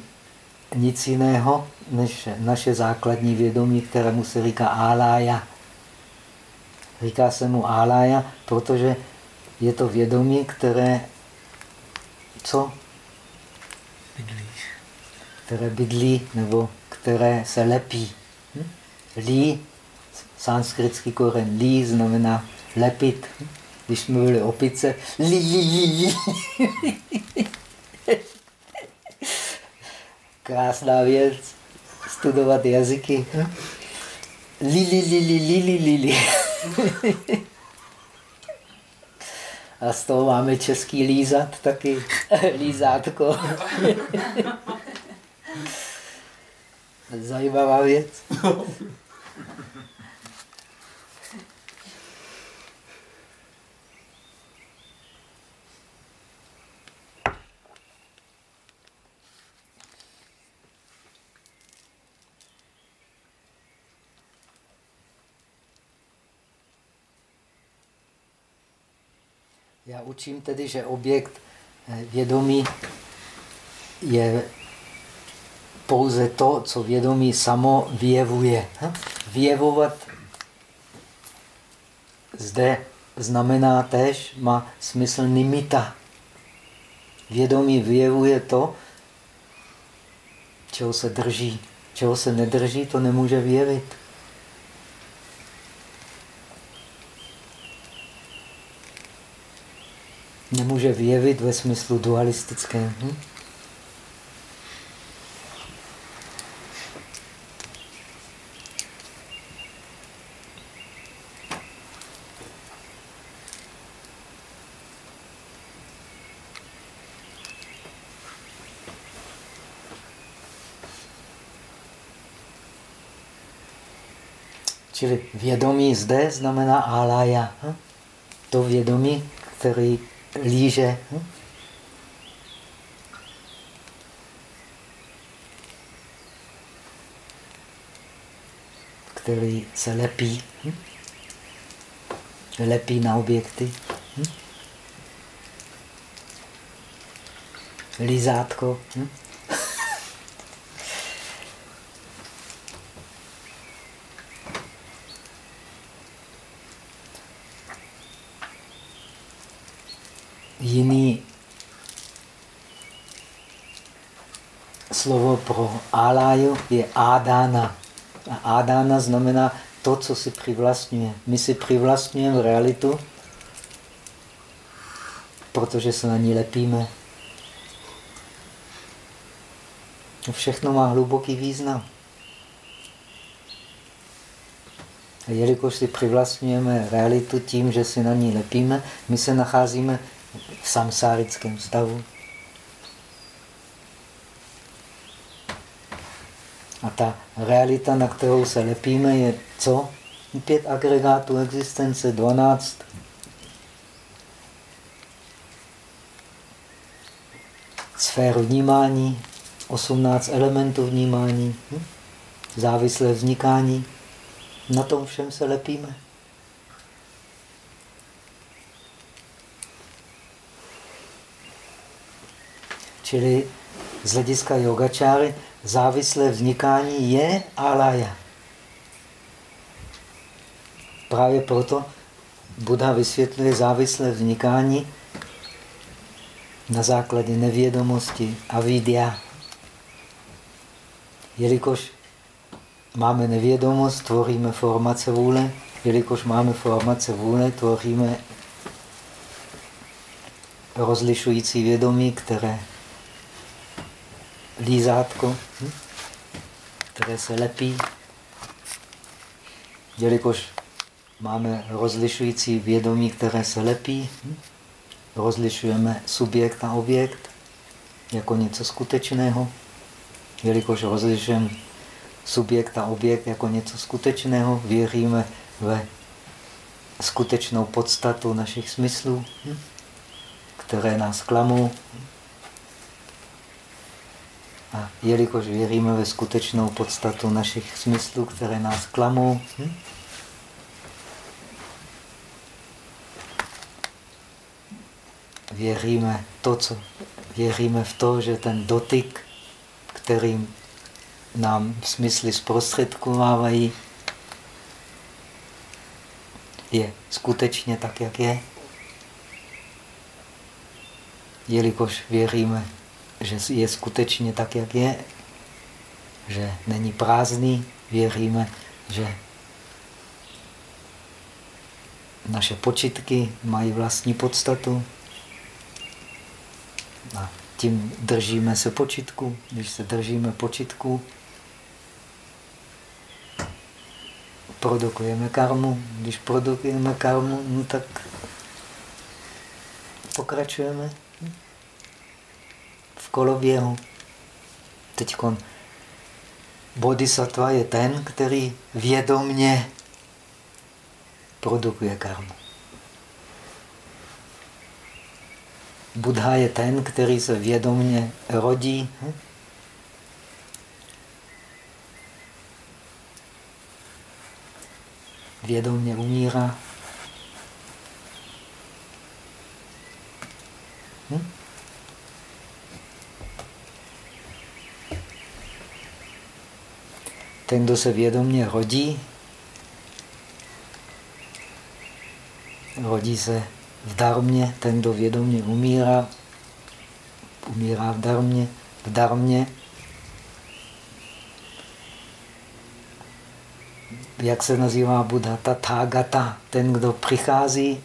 nic jiného, než naše základní vědomí, kterému se říká álája. Říká se mu álája, protože je to vědomí, které co? Které bydlí nebo které se lepí. Hm? Lí, sanskritský koren lí znamená lepit. Když jsme byli opice, lí, lí, lí, lí. Krásná věc, studovat jazyky. Lí, lí, lí, lí, lí, lí, lí, lí. A z toho máme český lízat taky. Lízátko. Zajímavá věc. Já učím tedy, že objekt eh, vědomí je pouze to, co vědomí samo vyjevuje. Hm? Vyjevovat zde znamená tež, má smysl nimita. Vědomí vyjevuje to, čeho se drží. Čeho se nedrží, to nemůže vyjevit. nemůže vyjevit ve smyslu dualistickém. Hm? Čili vědomí zde znamená alaya. Hm? To vědomí, který líže. Hm? který se lepí. Hm? Lepí na objekty. Hm? Lízátko. Hm? jiný slovo pro aláju je ádána. A ádána znamená to, co si přivlastňuje. My si přivlastňujeme realitu, protože se na ní lepíme. Všechno má hluboký význam. A jelikož si přivlastňujeme realitu tím, že si na ní lepíme, my se nacházíme v samsárickém stavu. ta realita, na kterou se lepíme, je co? Pět agregátů existence, 12 sféru vnímání, 18 elementů vnímání, hm? závislé vznikání. Na tom všem se lepíme. Čili z hlediska yogačáry závislé vznikání je alaya. Právě proto Buddha vysvětluje závislé vznikání na základě nevědomosti a vidia. Jelikož máme nevědomost, tvoříme formace vůle, jelikož máme formace vůle, tvoříme rozlišující vědomí, které lízátko, hm? které se lepí. Jelikož máme rozlišující vědomí, které se lepí, hm? rozlišujeme subjekt a objekt jako něco skutečného. Jelikož rozlišujeme subjekt a objekt jako něco skutečného, věříme ve skutečnou podstatu našich smyslů, hm? které nás klamou. A jelikož věříme ve skutečnou podstatu našich smyslů, které nás klamou, hm? věříme to, co věříme v to, že ten dotyk, kterým nám smysly zprostředkovávají, je skutečně tak, jak je. Jelikož věříme, že je skutečně tak, jak je, že není prázdný, věříme, že naše počitky mají vlastní podstatu, a tím držíme se počitku. Když se držíme počitku, produkujeme karmu. Když produkujeme karmu, no tak pokračujeme koloběhu. Teď bodhisattva je ten, který vědomně produkuje karmu. Buddha je ten, který se vědomně rodí. Hm? Vědomně umírá. Hm? Ten, kdo se vědomně rodí, rodí se v darmě, ten, kdo vědomě umírá, umírá v darmě, v darmě. Jak se nazývá Buddha? Tathagata, ten, kdo přichází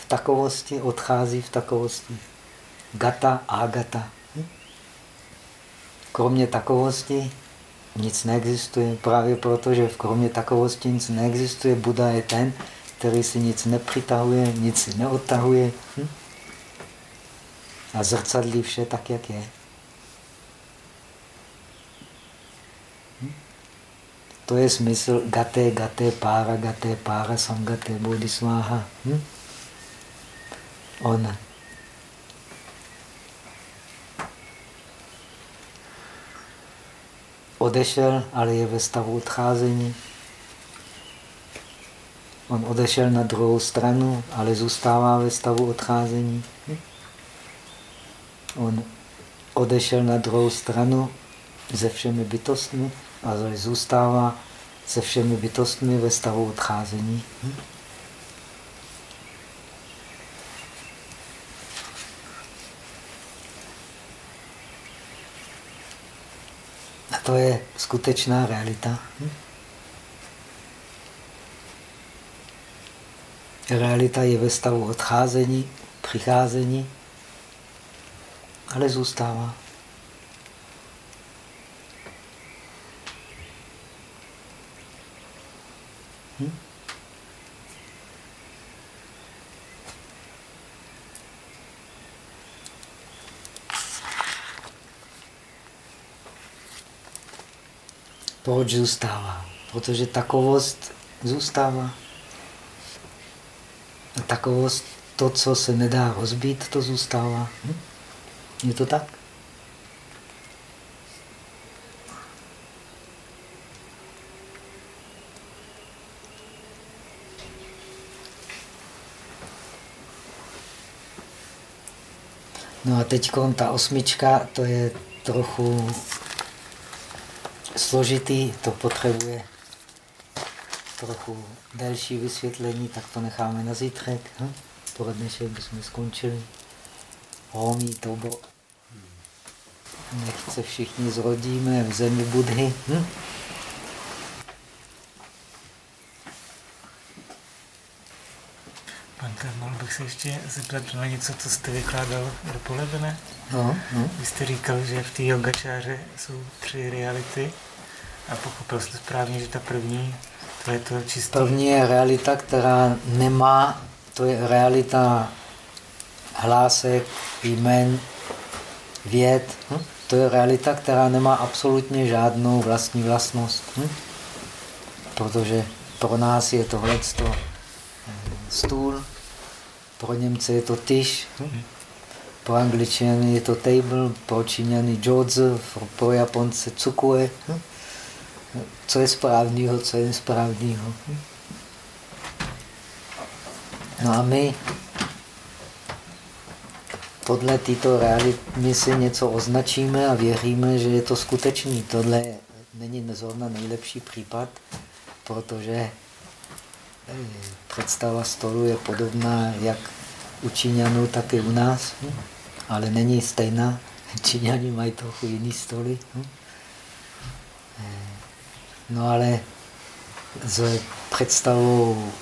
v takovosti, odchází v takovosti. Gata, agata. Hm? Kromě takovosti nic neexistuje. Právě proto, že v kromě takovosti nic neexistuje, Buddha je ten, který si nic nepřitahuje, nic si neodtahuje hm? a zrcadlí vše tak, jak je. Hm? To je smysl gaté, gaté, pára, gaté, pára, samgaté, bodhisváha. Hm? On odešel, ale je ve stavu odcházení. On odešel na druhou stranu, ale zůstává ve stavu odcházení. On odešel na druhou stranu se všemi bytostmi, ale zůstává se všemi bytostmi ve stavu odcházení. To je skutečná realita. Realita je ve stavu odcházení, přicházení, ale zůstává. Proč zůstává? Protože takovost zůstává. A takovost, to, co se nedá rozbít, to zůstává. Hm? Je to tak? No a teď ta osmička, to je trochu složitý, to potřebuje trochu delší vysvětlení, tak to necháme na zítřek. Hm? Pro dnešek bychom skončili. Homí to bylo. Nech se všichni zrodíme v zemi Budhy. Hm? Se ještě zeptat na něco, co jste vykládal dopoledne? No, no. Vy jste říkal, že v té yogačáře jsou tři reality a pochopil jste správně, že ta první, to je to čistě... První je realita, která nemá, to je realita hlásek, jmen, věd. Hm? To je realita, která nemá absolutně žádnou vlastní vlastnost. Hm? Protože pro nás je tohle stůl, pro Němce je to tyš, hm? pro Angličany je to table, pro Číňany jodze, pro Japonce cukuje. Hm? Co je správného, co je nesprávného. Hm? No a my podle této reality my si něco označíme a věříme, že je to skutečný. Tohle není zrovna nejlepší případ, protože představa stolu je podobná jak u Číňanů, tak i u nás, hm? ale není stejná. Číňani mají trochu jiný stoly. Hm? Eh, no ale s představou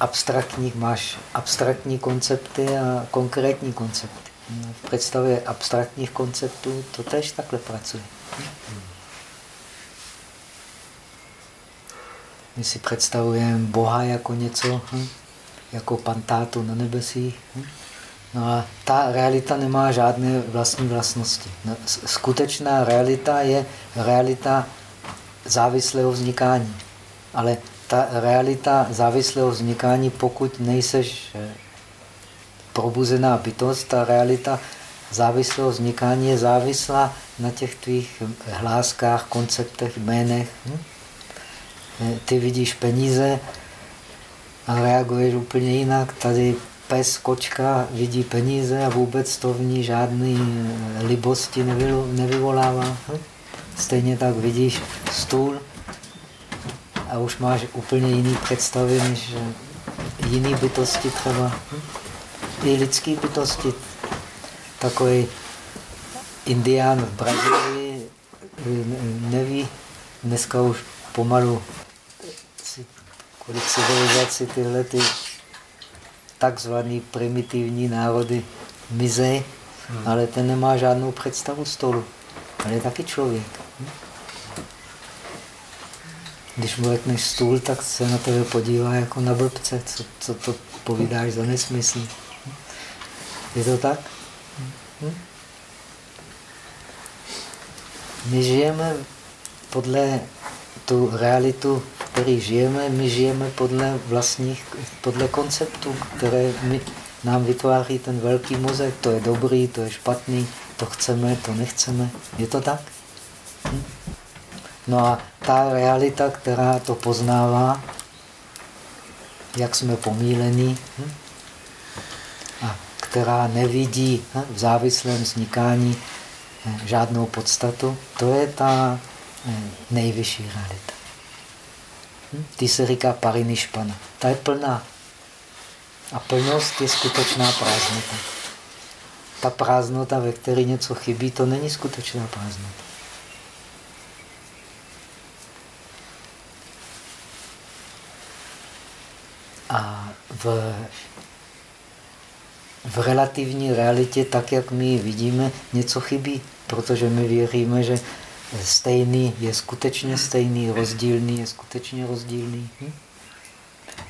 abstraktních, máš abstraktní koncepty a konkrétní koncepty. V představě abstraktních konceptů to tež takhle pracuje. My si představujeme Boha jako něco, hm? jako pantátu na nebesích. Hm? No a ta realita nemá žádné vlastní vlastnosti. No, skutečná realita je realita závislého vznikání. Ale ta realita závislého vznikání, pokud nejseš eh, probuzená bytost, ta realita závislého vznikání je závislá na těch tvých hláskách, konceptech, jménech. Hm? Eh, ty vidíš peníze a reaguješ úplně jinak. Tady pes, kočka vidí peníze a vůbec to v ní žádný eh, libosti nevyvolává. Hm? Stejně tak vidíš stůl, a už máš úplně jiný představy než jiný bytosti třeba. I lidský bytosti. Takový indián v Brazílii neví, dneska už pomalu kolik civilizací tyhle ty takzvané primitivní národy mizej, hmm. ale ten nemá žádnou představu stolu. Ale je taky člověk. Když mu řekneš stůl, tak se na tebe podívá jako na blbce, co, co to povídáš za nesmysl. Je to tak? My žijeme podle tu realitu, v které žijeme, my žijeme podle vlastních, podle konceptů, které my, nám vytváří ten velký mozek. To je dobrý, to je špatný, to chceme, to nechceme. Je to tak? Hm? No a ta realita, která to poznává, jak jsme pomílení, hm? a která nevidí hm, v závislém vznikání hm, žádnou podstatu, to je ta hm, nejvyšší realita. Ty se říká parinišpana. Ta je plná. A plnost je skutečná prázdnota. Ta prázdnota, ve které něco chybí, to není skutečná prázdnota. A v, v relativní realitě, tak jak my ji vidíme, něco chybí, protože my věříme, že stejný je skutečně stejný, rozdílný je skutečně rozdílný. Hm?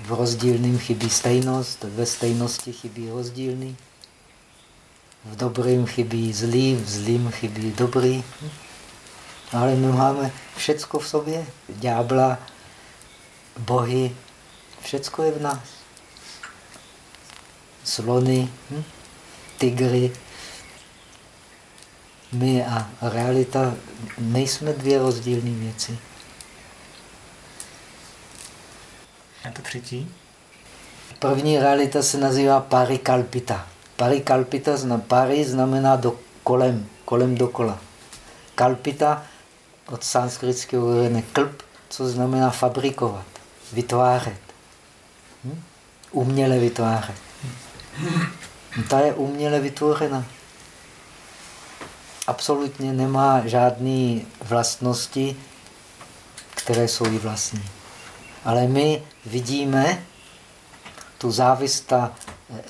V rozdílném chybí stejnost, ve stejnosti chybí rozdílný. V dobrým chybí zlý, v zlým chybí dobrý. Hm? Ale my máme všecko v sobě. Ďábla, bohy, Všecko je v nás. Slony, hm? tygry. My a realita nejsme dvě rozdílné věci. A to třetí? První realita se nazývá parikalpita. Parikalpita znamená, pari znamená do, kolem, kolem dokola. Kalpita od sanskritského uvedené klp, co znamená fabrikovat, vytvářet. Hm? Uměle vytvářet. Ta je uměle vytvořena. Absolutně nemá žádné vlastnosti, které jsou jí vlastní. Ale my vidíme tu závista, eh,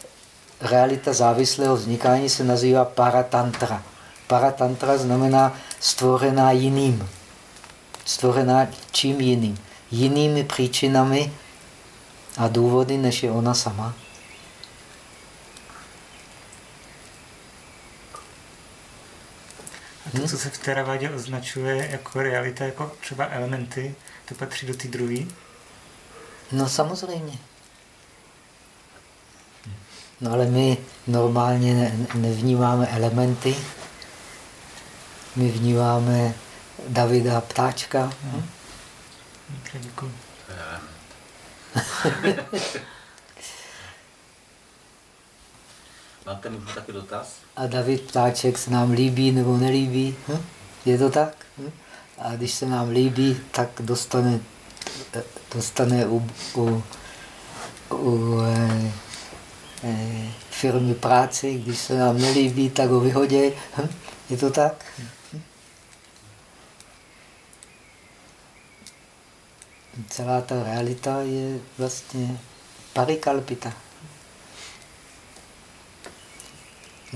realita závislého vznikání se nazývá paratantra. Paratantra znamená stvorená jiným. Stvorená čím jiným? Jinými příčinami a důvody, než je ona sama. To, co se v Teravádě označuje jako realita, jako třeba elementy, to patří do té druhé? No samozřejmě. No ale my normálně ne, nevnímáme elementy, my vnímáme Davida ptáčka. No. Děkuji. Máte můžu taky dotaz? A David ptáček se nám líbí nebo nelíbí. Hm? Je to tak? Hm? A když se nám líbí, tak dostane, dostane u, u, u eh, eh, firmy práci, když se nám nelíbí, tak ho vyhodí. Hm? Je to tak? Hm? Celá ta realita je vlastně parikalpita.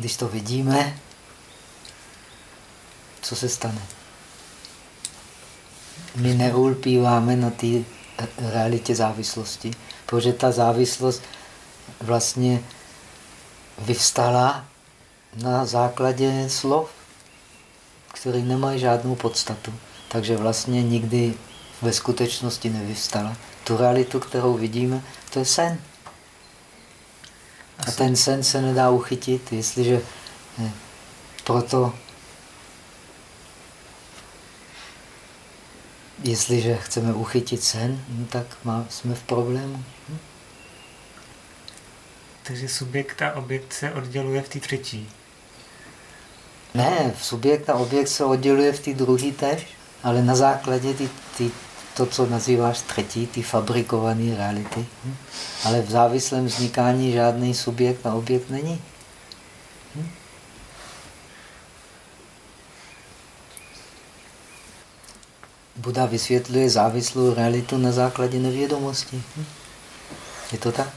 Když to vidíme, co se stane? My neulpíváme na té realitě závislosti, protože ta závislost vlastně vyvstala na základě slov, které nemají žádnou podstatu. Takže vlastně nikdy ve skutečnosti nevyvstala. Tu realitu, kterou vidíme, to je sen. A ten sen se nedá uchytit, jestliže ne, proto, jestliže chceme uchytit sen, no tak má, jsme v problému. Hm? Takže subjekt a objekt se odděluje v té třetí. Ne, subjekt a objekt se odděluje v té druhé tež, ale na základě ty, ty, to, co nazýváš třetí, ty fabrikované reality. Hm? Ale v závislém vznikání žádný subjekt a objekt není. Hm? Buda vysvětluje závislou realitu na základě nevědomosti. Hm? Je to tak?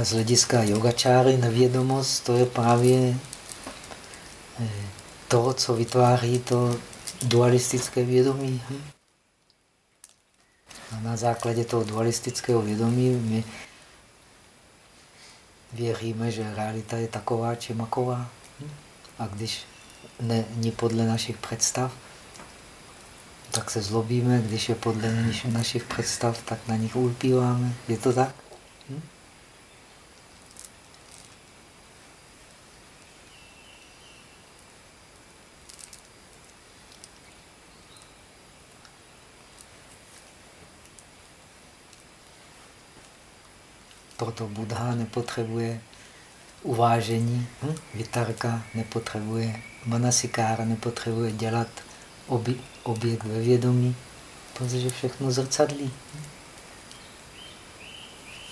A z hlediska yogačáry nevědomost, to je právě to, co vytváří to dualistické vědomí. Hm? A na základě toho dualistického vědomí my věříme, že realita je taková či maková. Hm? A když není podle našich představ, tak se zlobíme, když je podle našich představ, tak na nich ulpíváme. Je to tak? Proto Buddha nepotřebuje uvážení, hm? vitarka nepotřebuje, manasikára nepotřebuje dělat obi, objekt ve vědomí, protože všechno zrcadlí.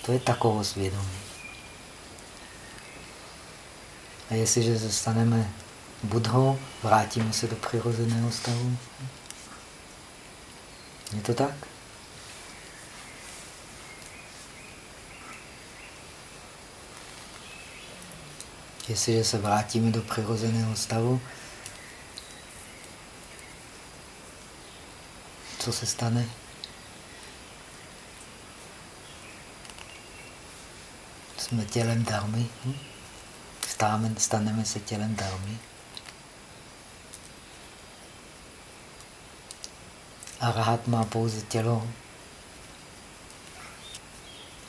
To je takovost vědomí. A jestliže se staneme Budhou, vrátíme se do přirozeného stavu. Je to tak? Jestliže se vrátíme do přirozeného stavu, co se stane? Jsme tělem darmy. Hm? Staneme se tělem darmy. A rád má pouze tělo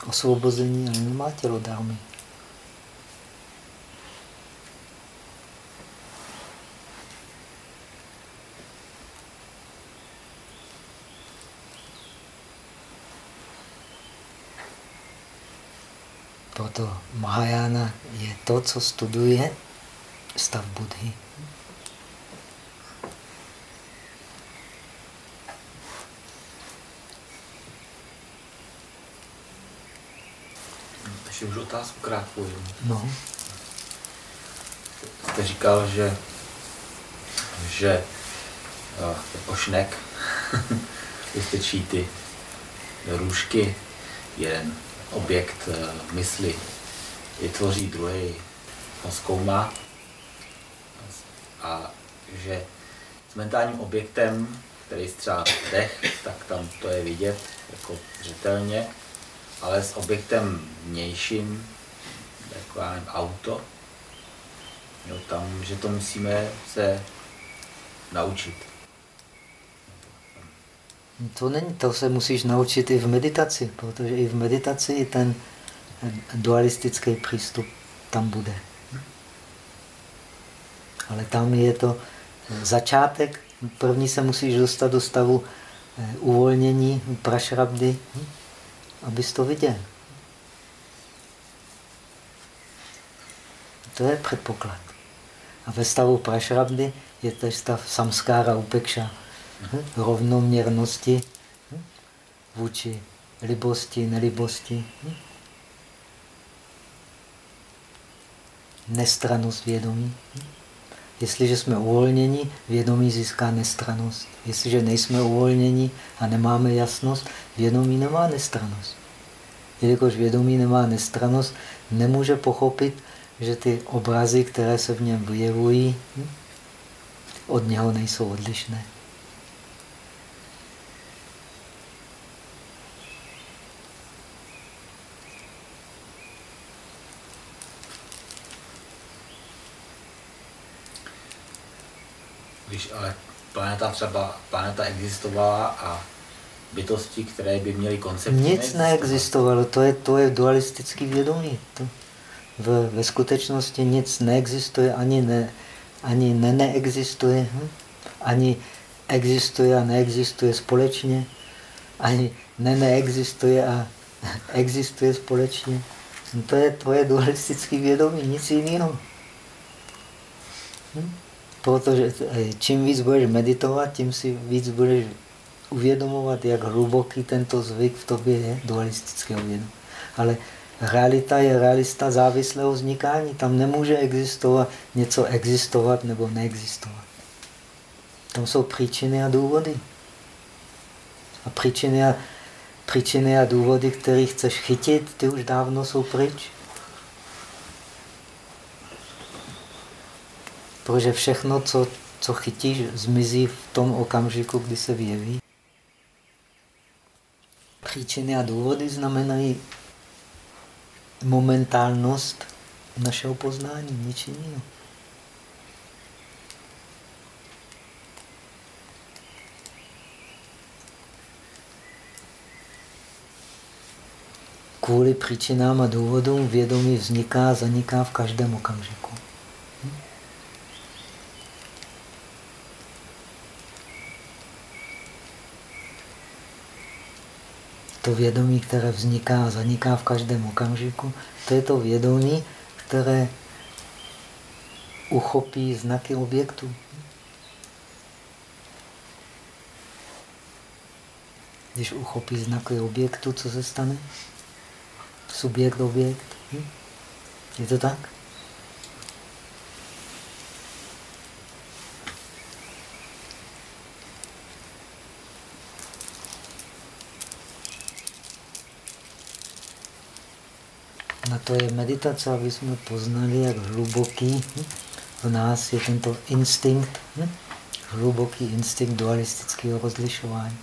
osvobození, ale nemá tělo darmy. Proto Mahajana je to, co studuje stav Budhy. Ještě už otázku krátkou. No. Jste říkal, že, že uh, ošnek vystačí ty růžky, jeden objekt uh, mysli vytvoří, druhý ho zkoumá a že s mentálním objektem, který třeba dech, tak tam to je vidět jako zřetelně, ale s objektem vnějším, jako já nevím, auto, jo, tam, že to musíme se naučit. To není, to se musíš naučit i v meditaci, protože i v meditaci ten dualistický přístup tam bude. Ale tam je to začátek. První se musíš dostat do stavu eh, uvolnění prašrabdy, abys to viděl. To je předpoklad. A ve stavu prašrabdy je tež stav samskára upekša, rovnoměrnosti vůči libosti, nelibosti. Nestranost vědomí. Jestliže jsme uvolněni, vědomí získá nestranost. Jestliže nejsme uvolněni a nemáme jasnost, vědomí nemá nestranost. Jelikož vědomí nemá nestranost, nemůže pochopit, že ty obrazy, které se v něm vyjevují, od něho nejsou odlišné. Ale planeta třeba, planeta existovala a bytosti, které by měly koncept. Nic neexistovalo, to je, to je dualistický vědomí. To v, ve skutečnosti nic neexistuje, ani, ne, ani ne, neexistuje, hm? ani existuje a neexistuje společně, ani ne, neexistuje a existuje společně. No to je tvoje dualistické vědomí, nic jiného. Hm? Protože eh, čím víc budeš meditovat, tím si víc budeš uvědomovat, jak hluboký tento zvyk v tobě je, dualistického vědomí. Ale realita je realista závislého vznikání. Tam nemůže existovat něco existovat nebo neexistovat. Tam jsou příčiny a důvody. A příčiny a, příčiny a důvody, které chceš chytit, ty už dávno jsou pryč. Protože všechno, co, co chytíš, zmizí v tom okamžiku, kdy se vyjeví. Příčiny a důvody znamenají momentálnost našeho poznání, nic jiného. Kvůli příčinám a důvodům vědomí vzniká a zaniká v každém okamžiku. To vědomí, které vzniká a zaniká v každém okamžiku, to je to vědomí, které uchopí znaky objektu. Když uchopí znaky objektu, co se stane? Subjekt, objekt. Hm? Je to tak? Na to je meditace, aby jsme poznali, jak hluboký v nás je tento instinkt, hluboký instinkt dualistického rozlišování.